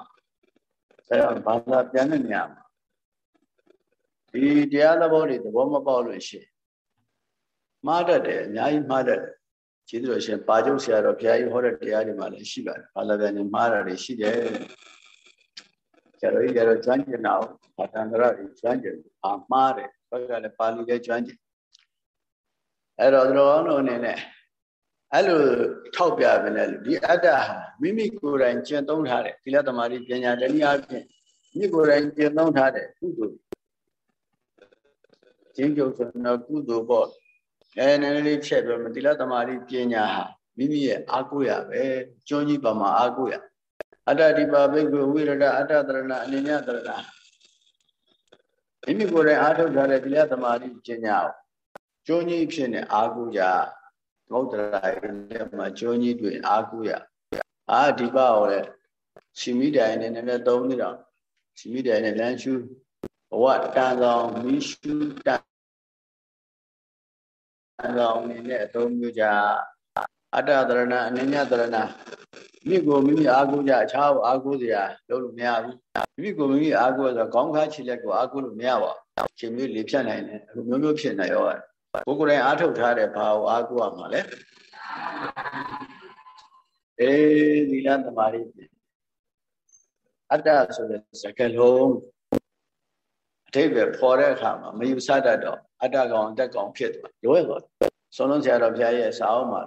[SPEAKER 1] အဲတော့ဘာသာပြန်တဲ့နေရာမှာဒီတရားသဘောတွေသဘောမပေါက်လို့ရှိရင်မှားတတ်တယ်အများကြီးမှားတတ်တယ်ကျေးဇူးတော်ရှင်ပါကျုပ်ဆရာတော်ဘုရားကြီးဟောတဲ့တရားတွေမှာလည်းရှိပါတယ်ဘာသာပြန်နေမှားတာတွေရှိတယ်ကျတော့ကျတော့ကျွမ်းကျင်တာဘာတန္တရတွေကျွမ်းကျင်အာမှားတယ်ဘက်ကလည်းပါဠိလည်းကျွမ်းကျင်အဲ့တော့သူတော်ကောင်းတို့အနေနဲ့ အဲ့လိုထောက်ပြပင်လည်းဒီအတ္တဟာမိမိကိုယ်တိုင်ကျင့်သုံးထားတဲ့သီလသမารိပညာတနည်းအားဖြင့်မိကိုယ်တိုင်ကျင့်သုံးထားတဲ့ကုသိုလ်ကျင့်ကြုံဆိုတော့ကုသိုလ်ပေါ့အဲနည်းနည်းလေးဖြည့်ပြောမသီလသမารိပညာဟာမိမိရဲ့အာကိုရပဲကျွန်းကြီးပါမှာအာကိုရအတ္တဒီပါဘိက္ခုဝိရဒအတ္တတရဏအနိညာတရဏမိမိကိုယ်တိုင်အားထုတ်ထားတဲ့သီလသမารိပညာကိုကျွန်းကြီးဖြစ်နေအာကိုရ မௌဒရာရဲ့မှာကျွန်းကြီးတွင်အာကုရအာဒီပဟောလေစီမိတိုင်နဲ့နည်းနည်းသုံးနေတော့စီမိတိုင်နဲ့လမ်းရှူဘဝတန်ဆောင်မီးရှူတန်ဆောင်နေနဲ့အသုံးပြုကြအတ္တတရဏအနညတရဏမိကိုမိမိအာကုကြအခြားအာကုစရာလုပ်လို့မရဘူးမိကိုမိမိအာကုဆိုခေါင်းခါခြေလက်ကိုအာကုလို့မရပါဘူးခြေမျိုးလေးဖြတ်နိုင်တယ်အခုမျိုးမျိုးဖြစ်နေရော ကိုယ်ကိုယ်တိုင်အားထုတ်ထားတဲ့ဘာကိုအားကိုးရမှာလဲအေးသီလသမာဓိအတ္တဆိုတဲ့စကားလုံးအထိပ္ပယ်ဖော်တဲ့အခါမှာမယူဆတတ်တော့အတ္တကောင်အတက်ကောင်ဖြစ်သွားလွဲသွားဆုံးလုံးဆရာတော်ဘုရားရဲ့စာအုပ်မှာ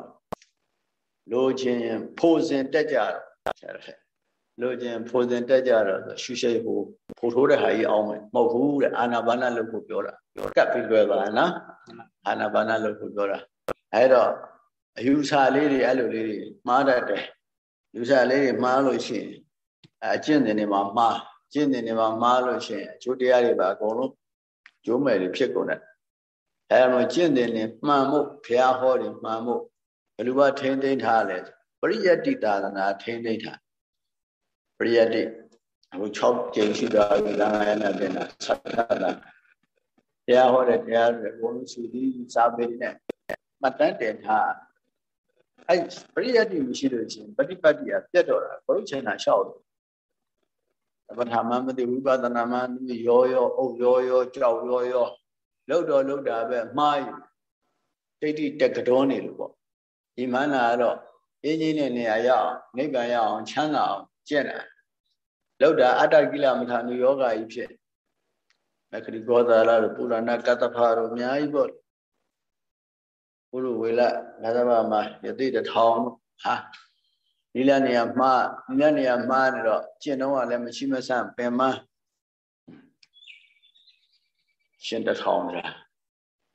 [SPEAKER 1] လိုချင်ဖိုးစင်တက်ကြတော့ဆရာတော် လိုချင်ဖိုးစင်တက်ကြတော့ရှုရှိဟိုဖိုးထိုးတဲ့ဟာကြီးအောင်မယ်မဟုတ်ဘူးတဲ့အာနာပါနလုပ်ဖို့ပြောတာကပ်ပြီးလွယ်ပါနော်အာနာပါနလုပ်ဖို့ပြောတာအဲ့တော့အယူဆလေးတွေအဲ့လိုလေးတွေမှားတတ်တယ်ယူဆလေးတွေမှားလို့ရှိရင်အကျင့်တွေနေမှာမှားကျင့်တွေနေမှာမှားလို့ရှိရင်အကျိုးတရားတွေပါအကုန်လုံးကျိုးမယ်တွေဖြစ်ကုန်တယ်အဲ့တော့ကျင့်တွေနေမှန်မှုဘုရားဟောတွေမှန်မှုဘယ်လိုပါထိမ့်သိမ့်ထားလဲပရိယတ္တိသာသနာထိမ့်သိမ့်ထား ပရိယတ္တိအခု6ကြိမ်ရှိတာကလမ်းရနာတင်တာသတ္တနာတရားဟောတဲ့တရားတွေဘုံလုံးစုပြီးစာပေနဲ့မှတ်တမ်းတင်ထားအဲ့ပရိယတ္တိမရှိလို့ချင်းပฏิပတ်တိကပြတ်တော့တာဘုရုချင်တာလျှောက်တယ်ပထမမသိဝိပဿနာမှရောရောအုပ်ရောရောကြောက်ရောရောလောက်တော့လောက်တာပဲမှားယူဒိဋ္ဌိတက်ကတော်နေလို့ပေါ့ဒီမှန်းလာတော့အင်းကြီးနဲ့နေရာရအောင်နိဗ္ဗာန်ရအောင်ချမ်းသာအောင် ကျင့်တာလောက်တာအတ္တကိလမထာနုယောဂါကြီးဖြစ်မခရိကောသာရတို့ပုရဏကတ္တဖာတို့အများကြီးပေါ့ပုရုဝေလနာသမမှာယတိတထောင်ဟာဒီလနေရာမှားဒီလနေရာမှားနေတော့ကျင့်တော့ကလည်းမရှိမဆန့်ပင်မရှင်တထောင်လား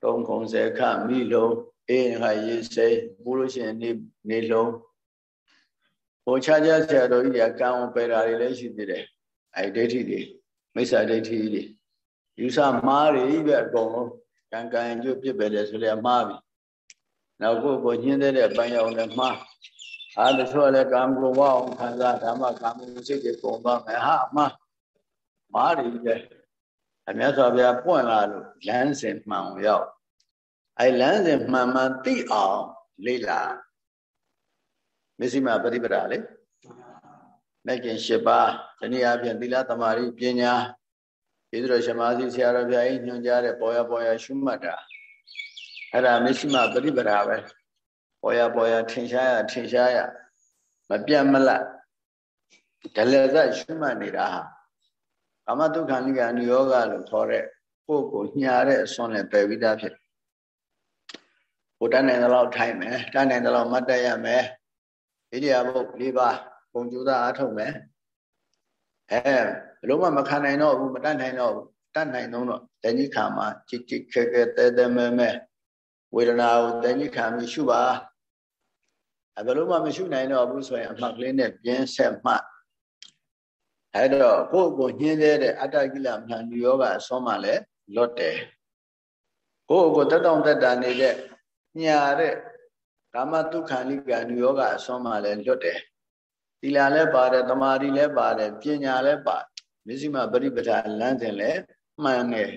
[SPEAKER 1] တုံးခုံစေခမိလုံးအေးခါရေးစိပူလို့ရှိရင်နေနေလုံး ဟိုခြားခြားဆရာတော်ကြီးကကံအောင်ပယ်တာတွေလည်းရှိသေးတယ်အဲဒိဋ္ဌိတွေမိစ္ဆာဒိဋ္ဌိတွေယူဆမှားတွေပဲအကုန်လုံးကံကံကျုပ်ပြစ်ပဲတယ်ဆိုလည်းမှားပြီနောက်ကိုကိုညှင်းတဲ့ပန်းရောင်လည်းမှားအားတချို့လည်းကာမဂုဏ်ဝအောင်ခံစားဓမ္မကာမဂုဏ်စိတ်တွေပုံသွားမယ်ဟာမှားမှားတယ်ပဲအမြတ်စွာဘုရားပွင့်လာလို့လမ်းစဉ်မှန်ရောက်အဲလမ်းစဉ်မှန်မှန်သိအောင်လေ့လာ မစ္စည်းမပฏิပဒါလေမဲ့ခင်၈ပါးဒီနေ့အပြင်သီလသမာဓိပညာဣသရရှမာစီဆရာတော်ဘုရားကြီးညွှန်ကြားတဲ့ပေါ်ရပေါ်ရရှုမှတ်တာအဲ့ဒါမစ္စည်းမပฏิပဒါပဲပေါ်ရပေါ်ရထင်ရှားရထင်ရှားရမပြတ်မလတ်ဒလဇတ်ရှုမှတ်နေတာဟာကာမတုခဏိကအနုယောဂလို့ခေါ်တဲ့ကိုယ့်ကိုညာတဲ့အစွန်းနဲ့ပယ်ပြီးသားဖြစ်ကိုတတ်နိုင်သလောက်ထိုင်မယ်တတ်နိုင်သလောက်မတ်တက်ရမယ် ဣရိယာပုတ်၄ပါးပုံကျိုးသားအားထုတ်မယ်အဲဘလုံးမမခံနိုင်တော့ဘူးမတတ်နိုင်တော့ဘူးတတ်နိုင်တော့တော့တဏှိခါမှာကြစ်ကြစ်ခဲခဲတဲတဲမဲမဲဝေဒနာကိုတဏှိခါမြရှုပါအဲဘလုံးမမရှုနိုင်တော့ဘူးဆိုရင်အမှတ်ကလေးနဲ့ပြင်းဆက်မှအဲတော့ကိုယ့်ကိုညှင်းသေးတဲ့အတ္တကိလမှန်ယောဂအစွမ်းမှလည်းလွတ်တယ်ကိုယ့်ကိုတက်တောင့်တက်တာနေတဲ့ညာတဲ့ ကာမတုခန္ဓိကံယောဂအစွမ်းမှလည်းလွတ်တယ်သီလလည်းပါတယ်တမာတိလည်းပါတယ်ပညာလည်းပါမစ္စည်းမပရိပဒလမ်းစဉ်လည်းမှန်တယ်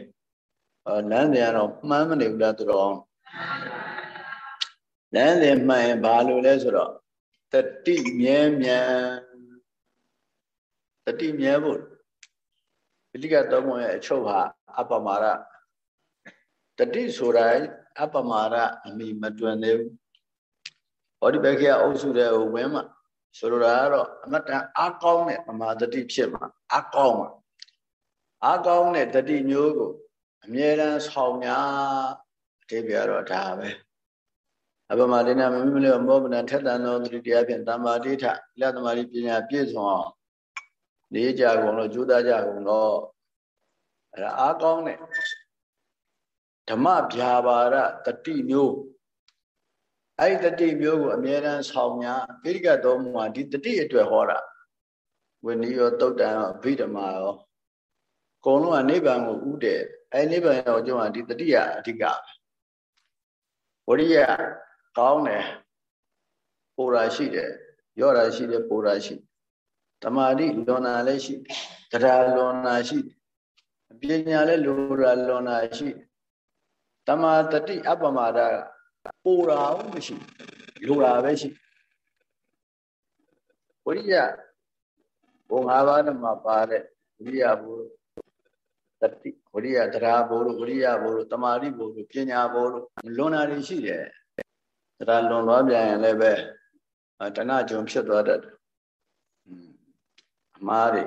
[SPEAKER 1] လမ်းစဉ်ကတော့မှန်မနေဘူးလားသူတော်လမ်းစဉ်မှန်ရင်ဘာလို့လဲဆိုတော့တတိမြဲမြံတတိမြဲဖို့ပိဋကသုံးပုံရဲ့အချုပ်ဟာအပမာရတတိဆိုတိုင်းအပမာရအမိမတွင်သေးဘူး ဟောဒီဘက်ကအုပ်စုတဲ့ကိုဝင်းမှဆိုလိုတာကတော့အမတန်အားကောင်းတဲ့သမာဓိဖြစ်မှာအားကောင်းမှာအားကောင်းတဲ့တတိမျိုးကိုအမြဲတမ်းဆောင်ညာအတိပ္ပယ်တော့ဒါပဲအပမဒိနာမမိမလေးမောပနထက်တန်သောတတိတရားဖြင့်တမ္မာဒိဋ္ဌလတ်သမารိပညာပြည့်စုံအောင်နေကြကုန်လို့ကြိုးစားကြကုန်တော့အဲဒါအားကောင်းတဲ့ဓမ္မဗျာပါဒတတိမျိုး အဲ့ဒီတတိမျိုးကိုအမြဲတမ်းဆောင်ညာပိဋကတော်မူမှာဒီတတိအတွက်ဟောတာဝိနည်းရောတုတ်တန်ရောအဘိဓမ္မာရောအကုန်လုံးကနိဗ္ဗာန်ကိုဥတည်အဲ့နိဗ္ဗာန်ရောကျောင်းကဒီတတိယအဓိကဝရိယကောင်းတယ်ပူရာရှိတယ်ရော့ရာရှိတယ်ပူရာရှိတမာတိလွန်နာလည်းရှိတရားလွန်နာရှိပညာလည်းလူရာလွန်နာရှိတမာတတိအပမဒ ပူရာဘူးမရှိလူရာပဲရှိဝရိယဘုံ၅ပါးနဲ့မှာပါတဲ့ဝိရိယဘုတတိဝရိယတရားဘုလို့ဝရိယဘုလို့တမာတိဘုလို့ပညာဘုလို့လွန်နာတွေရှိတယ်တရားလွန်သွားပြန်ရင်လည်းပဲတဏှကြုံဖြစ်သွားတတ်တယ်အမားတွေ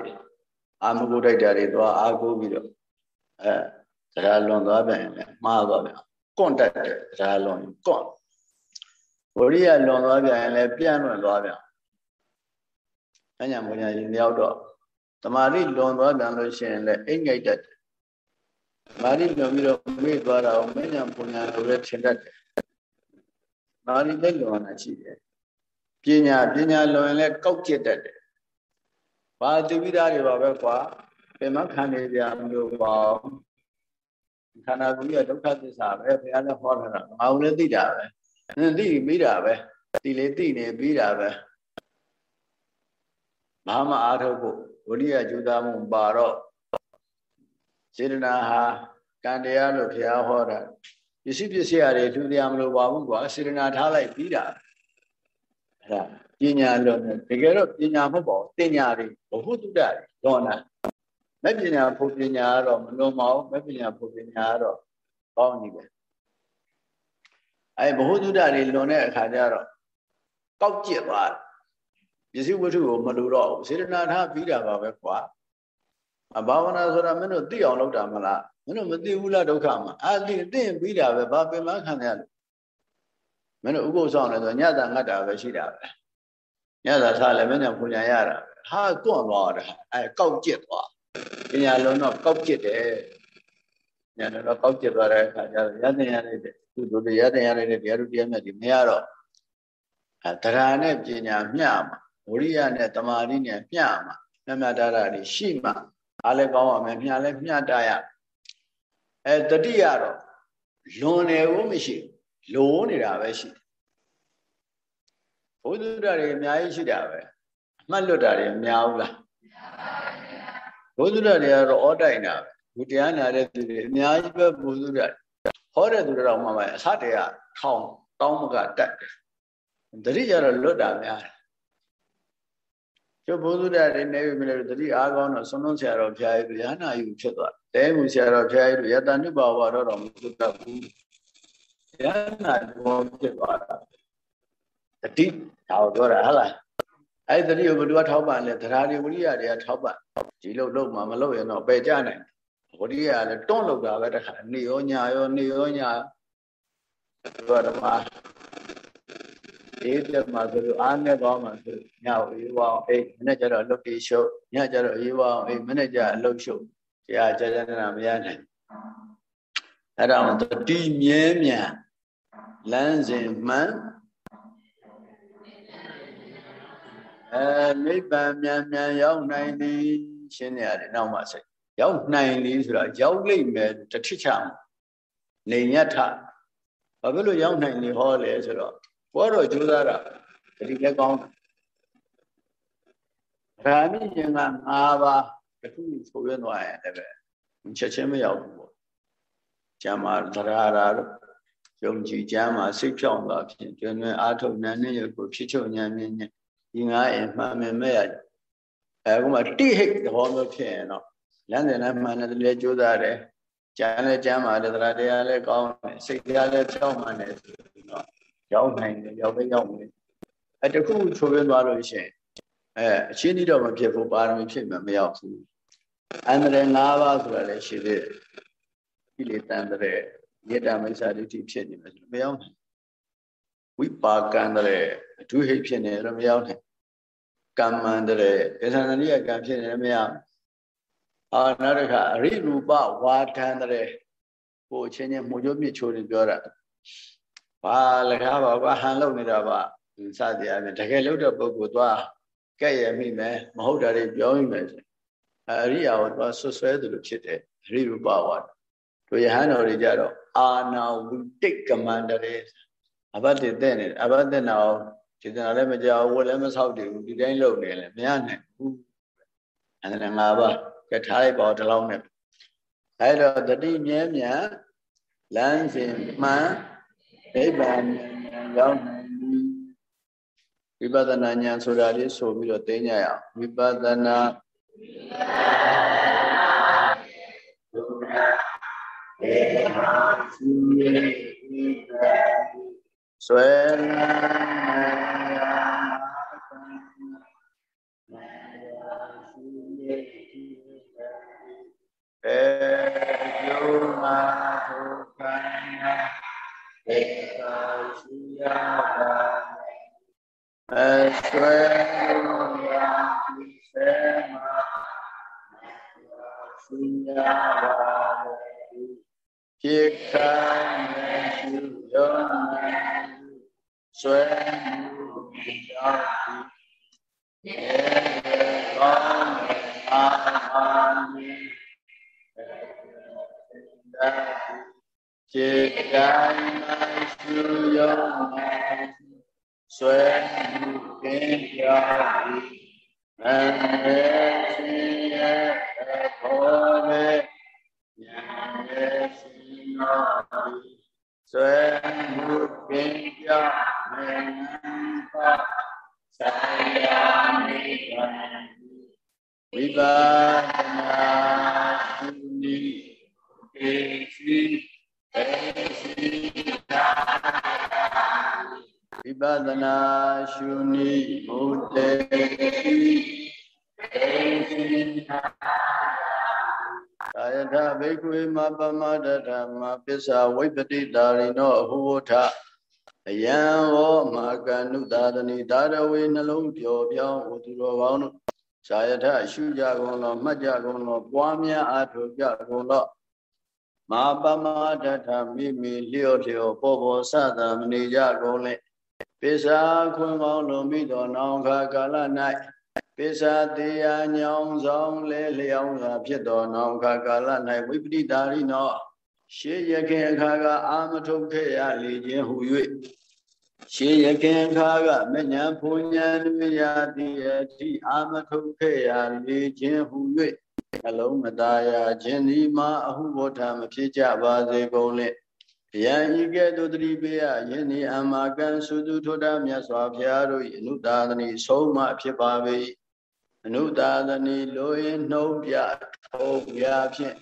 [SPEAKER 1] အာမဂုတိုက်တာတွေသွားအာကိုပြီးတော့အဲတရားလွန်သွားပြန်ရင်လည်းမှားသွားပြန် ကွန့်တတ်တယ်တရားလွန်ရင်ကွန့်ဝရိယလွန်သွားပြန်ရင်လည်းပြန့်လွန်သွားပြန်အညာမညာရင်ရောက်တော့တမာတိလွန်သွားပြန်လို့ရှိရင်လည်းအိတ်ငိုက်တတ်တယ်မာတိလွန်ပြီးတော့မေ့သွားတာကိုမညာပူညာလိုလည်းထင်တတ်တယ်မာတိလက်လွန်တာရှိတယ်ပညာပညာလွန်ရင်လည်းကောက်ကျစ်တတ်တယ်ဘာတိပိသားတွေပါပဲကွာပင်မခံနေကြမလို့ပါ ခန္ဓာကိုယ်ကြီးကဒုက္ခသစ္စာပဲဘုရားလည်းဟောထားတာငါလည်းသိတာပဲသိပြီးတာပဲဒီလေသိနေပြီးတာပဲဘာမှအားထုတ်ဖို့ဝိရိယကြိုးစားမှုပါတော့စေတနာဟာကံတရားလို့ဘုရားဟောတာပစ္စည်းပစ္စည်းအရာတွေထူတရားမလို့ပါဘူးကွာစေတနာထားလိုက်ပြီးတာအဲ့ဒါပညာလို့တကယ်တော့ပညာမဟုတ်ပါဘူးတင်ညာတွေဘဟုတုတ္တတွေလွန်တာ မဲ့ပညာဖို့ပညာကတော့မလွန်ပါဘူးမဲ့ပညာဖို့ပညာကတော့ကောင်းနေပဲအဲဘဟုတုတ္တတွေလွန်တဲ့အခါကျတော့ကောက်ကျစ်သွားပစ္စည်းဝတ္ထုကိုမလိုတော့ဘူးစေတနာထားပြီးတာပါပဲကွာအဘာဝနာဆိုတာမင်းတို့သိအောင်လုပ်တာမလားမင်းတို့မသိဘူးလားဒုက္ခမှာအာသိသိပြီးတာပဲဘာပင်မခံရလို့မင်းတို့ဥပုသ်ဆောင်လဲဆိုညတာငတ်တာပဲရှိတာပဲညတာထားလဲမင်းတို့ပူညာရတာဟာကွန့်သွားတာအဲကောက်ကျစ်သွား ပညာလုံးတော့ကောက်ကျစ်တယ်ညာတော့ကောက်ကျစ်သွားတဲ့အခါကျတော့ရတဲ့ရတဲ့သူတို့ရတဲ့ရတဲ့တရားတို့တရားမြတ်ဒီမရတော့အဲတရားနဲ့ပညာမျှမှာဝိရိယနဲ့တမာတိနဲ့မျှမှာမျှမျှတတာတွေရှိမှအားလည်းကောင်းပါမယ်မျှလည်းမျှတရအဲတတိယတော့လွန်တယ်ကိုမရှိလိုးနေတာပဲရှိတယ်ဘုဒ္ဓတွေအများကြီးရှိတာပဲအမှတ်လွတ်တာတွေမများဘူးလား ဘုဒ္ဓတွေကတော့အောတိုင်တာပဲဒီတရားနာတဲ့သူတွေအများကြီးပဲဘုဒ္ဓတွေဟောတဲ့သူတွေတော့မှမအစတည်းကထောင်တောင်းမကတက်တယ်တတိကျတော့လွတ်တာများတယ်ကျုပ်ဘုသူဒ္ဓတွေနေပြီမလို့တတိအားကောင်းတော့ဆုံးလုံးဆရာတော်ဖျားရည်ရဟနာယူဖြစ်သွားတဲမှုဆရာတော်ဖျားရည်ယတန်နိဘာဝတော့တော့မလွတ်တတ်ဘူးရဟနာဘောဖြစ်သွားတာတတိဒါကိုပြောတာဟုတ်လား အဲ့တတိကိုဘယ်သူကထောက်ပံ့လဲတရားတွေဝိရိယတွေကထောက်ပံ့ဒီလို့လို့မှမလို့ရင်တော့ပယ်ကြနိုင်ဝိရိယကလည်းတွန့်လောက်တာပဲတခါနေရောညာရောနေရောညာဘုရားဓမ္မအေးတက်မှာဆိုလို့အားနဲ့သွားမှာဆိုညအေးဝအောင်အေးမနေ့ကျတော့အလုပ်တွေရှုပ်ညကျတော့အေးဝအောင်အေးမနေ့ကျအလုပ်ရှုပ်တရားကြာကြာနာမရနိုင်အဲ့ဒါမှတတိမြဲမြံလမ်းစဉ်မှန် အဲနိဗ္ဗာန်မြန်မြန်ရောက်နိုင်သည်ရှင်းနေရတယ်နောက်မှစိတ်ရောက်နိုင်သည်ဆိုတာရောက်လိမ့်မယ်တထိချနေညထဘာဖြစ်လို့ရောက်နိုင်နေဟောလဲဆိုတော့ဘောတော့ကြိုးစားတာတတိလည်းကောင်းတယ်ရာမိရှင်က၅ပါးတခုဆိုရွသွားရင်လည်းပဲချက်ချင်းမရောက်ဘူးပေါ့ကျမ်းမာသရရာတို့ယုံကြည်ကျမ်းမာစိတ်ဖြောင်းသွားဖြင့်ကျွမ်းကျွမ်းအာထုတ်နန်းနဲ့ရကိုဖြစ်ချုပ်ဉာဏ်မြင့်နဲ့ ဒီငါအိမ်မှန်မယ်မဲ့ရအခုမှတိဟိတ်သဘောမျိုးဖြစ်ရင်တော့လမ်းစဉ်လည်းမှန်တယ်လည်းကြိုးစားတယ်ကျမ်းလည်းကျမ်းမာတယ်သရတရားလည်းကောင်းတယ်စိတ်တရားလည်းဖြောင်းမှန်တယ်ဆိုတော့ရောက်နိုင်တယ်ရောက်ပဲရောက်မယ်အဲတခုချိုးရင်းသွားလို့ရှိရင်အဲအချင်းကြီးတော့မဖြစ်ဘူးပါရမီဖြစ်မှမရောက်ဘူးအန္တရာယ်၅ပါးဆိုတာလည်းရှိသေးတယ်ကိလေသာတရေမေတ္တာမိစ္ဆာဒိဋ္ဌိဖြစ်နေမယ်ဆိုမရောက်နိုင် ဝိပါကံတရေအထူးဟိတ်ဖြစ်နေတော့မရောက်နိုင်ကမ္မန္တရေဒေသနာနိယကံဖြစ်နေမရအာနောက်တစ်ခါအရိရူပဝါထန္တရေကိုအချင်းချင်းမှုကျိုးမြစ်ချိုးနေပြောတာဘာလကားပါဘာဟန်လုံနေတာပါစသည်အပြင်တကယ်လို့တဲ့ပုဂ္ဂိုလ်သွားကဲ့ရမိမယ်မဟုတ်တာတွေပြောမိမယ်ဆိုအရိယာကိုသွားဆွဆွဲတယ်လို့ဖြစ်တယ်အရိရူပဝါတို့ယဟန်တော်တွေကြတော့အာနာဝိတိတ်ကမန္တရေ အဘတ်တဲ့တဲ့နေအဘတ်တဲ့နာအောင်စေတနာလည်းမကြောက်ဝတ်လည်းမဆောက်တည်ဘူးဒီတိုင်းလုပ်နေလေမရနိုင်ဘူးအန္တရာယ်၅ပါးကထားလိုက်ပါတော့ဒီလောက်နဲ့အဲတော့တတိမြဲမြံလမ်းစဉ်မှန်နိဗ္ဗာန်ရောက်နိုင်ပြီဝိပဿနာဉာဏ်ဆိုတာလေးဆိုပြီးတော့သိကြရအောင်ဝိပဿနာ ဆွဲအဲယုမာဒုက္ခနာဧကရှိယတာအဆွဲရာစေမရှိယပါဖြစ်ခိုင်းမရှိယောနာ ဆွဲမှုရောက်ပြီးဧကောင်းအာမေจิตใจမရှိယောနာဆွဲမှုကင်းပြောင်းပြီးအမေရှင်ရဲ့ဘောလေညာရဲ့ရှင်တော်ပြီးဆွဲမှုကင်းပြောင်းနေပါဆိုင်ရာမိဘဝိပါဒနာသုနိေရှိေရှိဝိ ပဿနာရှုနိဘုဒ္ဓေရှိေရှိသာယထဘိက္ခွေမပမဒဓမ္မပစ္ဆဝိပတိတာရိနောအဟုဝထ အယံဝောမာကနုသာဒနိဒါရဝေနှလုံးပျော်ပြောင်းဟူသူတော်ကောင်းတို့သာယထရှုကြကုန်လောမှတ်ကြကုန်လောပွားများအားထုတ်ကြကုန်လောမာပမဒထမိမိလျော့လျော့ပေါ်ပေါ်စသမနေကြကုန်လေပိစာခွန်ကောင်းလုံးမိတော်နောင်ခါကာလ၌ပိစာတေယညောင်းဆောင်လဲလျောင်းစွာဖြစ်တော်နောင်ခါကာလ၌ဝိပတိတာရိနော ရှေးရခင်အခါကအာမထုတ်ခဲ့ရလေခြင်းဟု၍ရှေးရခင်အခါကမညာဖုန်ညာတွေရာတိအထိအာမထုတ်ခဲ့ရလေခြင်းဟု၍နှလုံးမသားရခြင်းဒီမှာအဟုဘောဓမဖြစ်ကြပါစေကုန်လေယံဤကဲ့သို့တတိပေယယင်းဤအမကံသုတုထုဒ္ဓမြတ်စွာဘုရားတို့၏အနုတာသနိဆုံးမဖြစ်ပါ၏အနုတာသနိလိုရင်နှုတ်ပြထုံးပြဖြင့်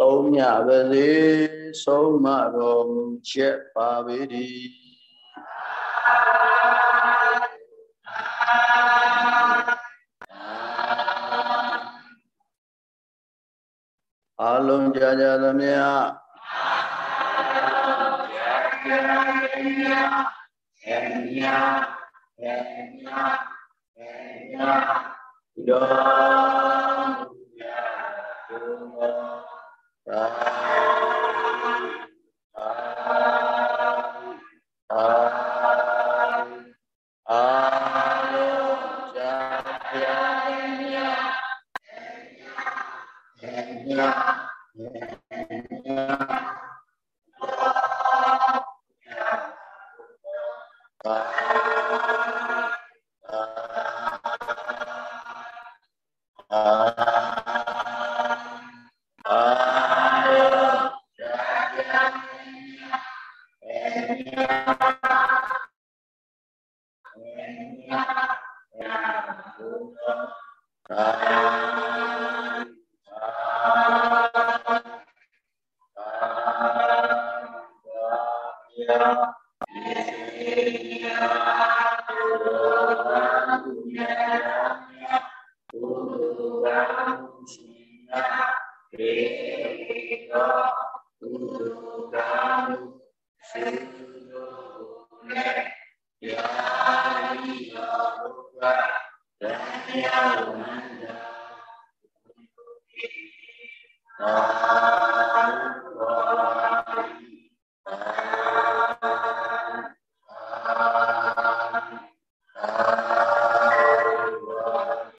[SPEAKER 1] သုံးညပါစေဆုံးမတော်မူချက်ပါပေ၏အလုံးကြကြသမျှယံညာယံညာယံညာ ယံ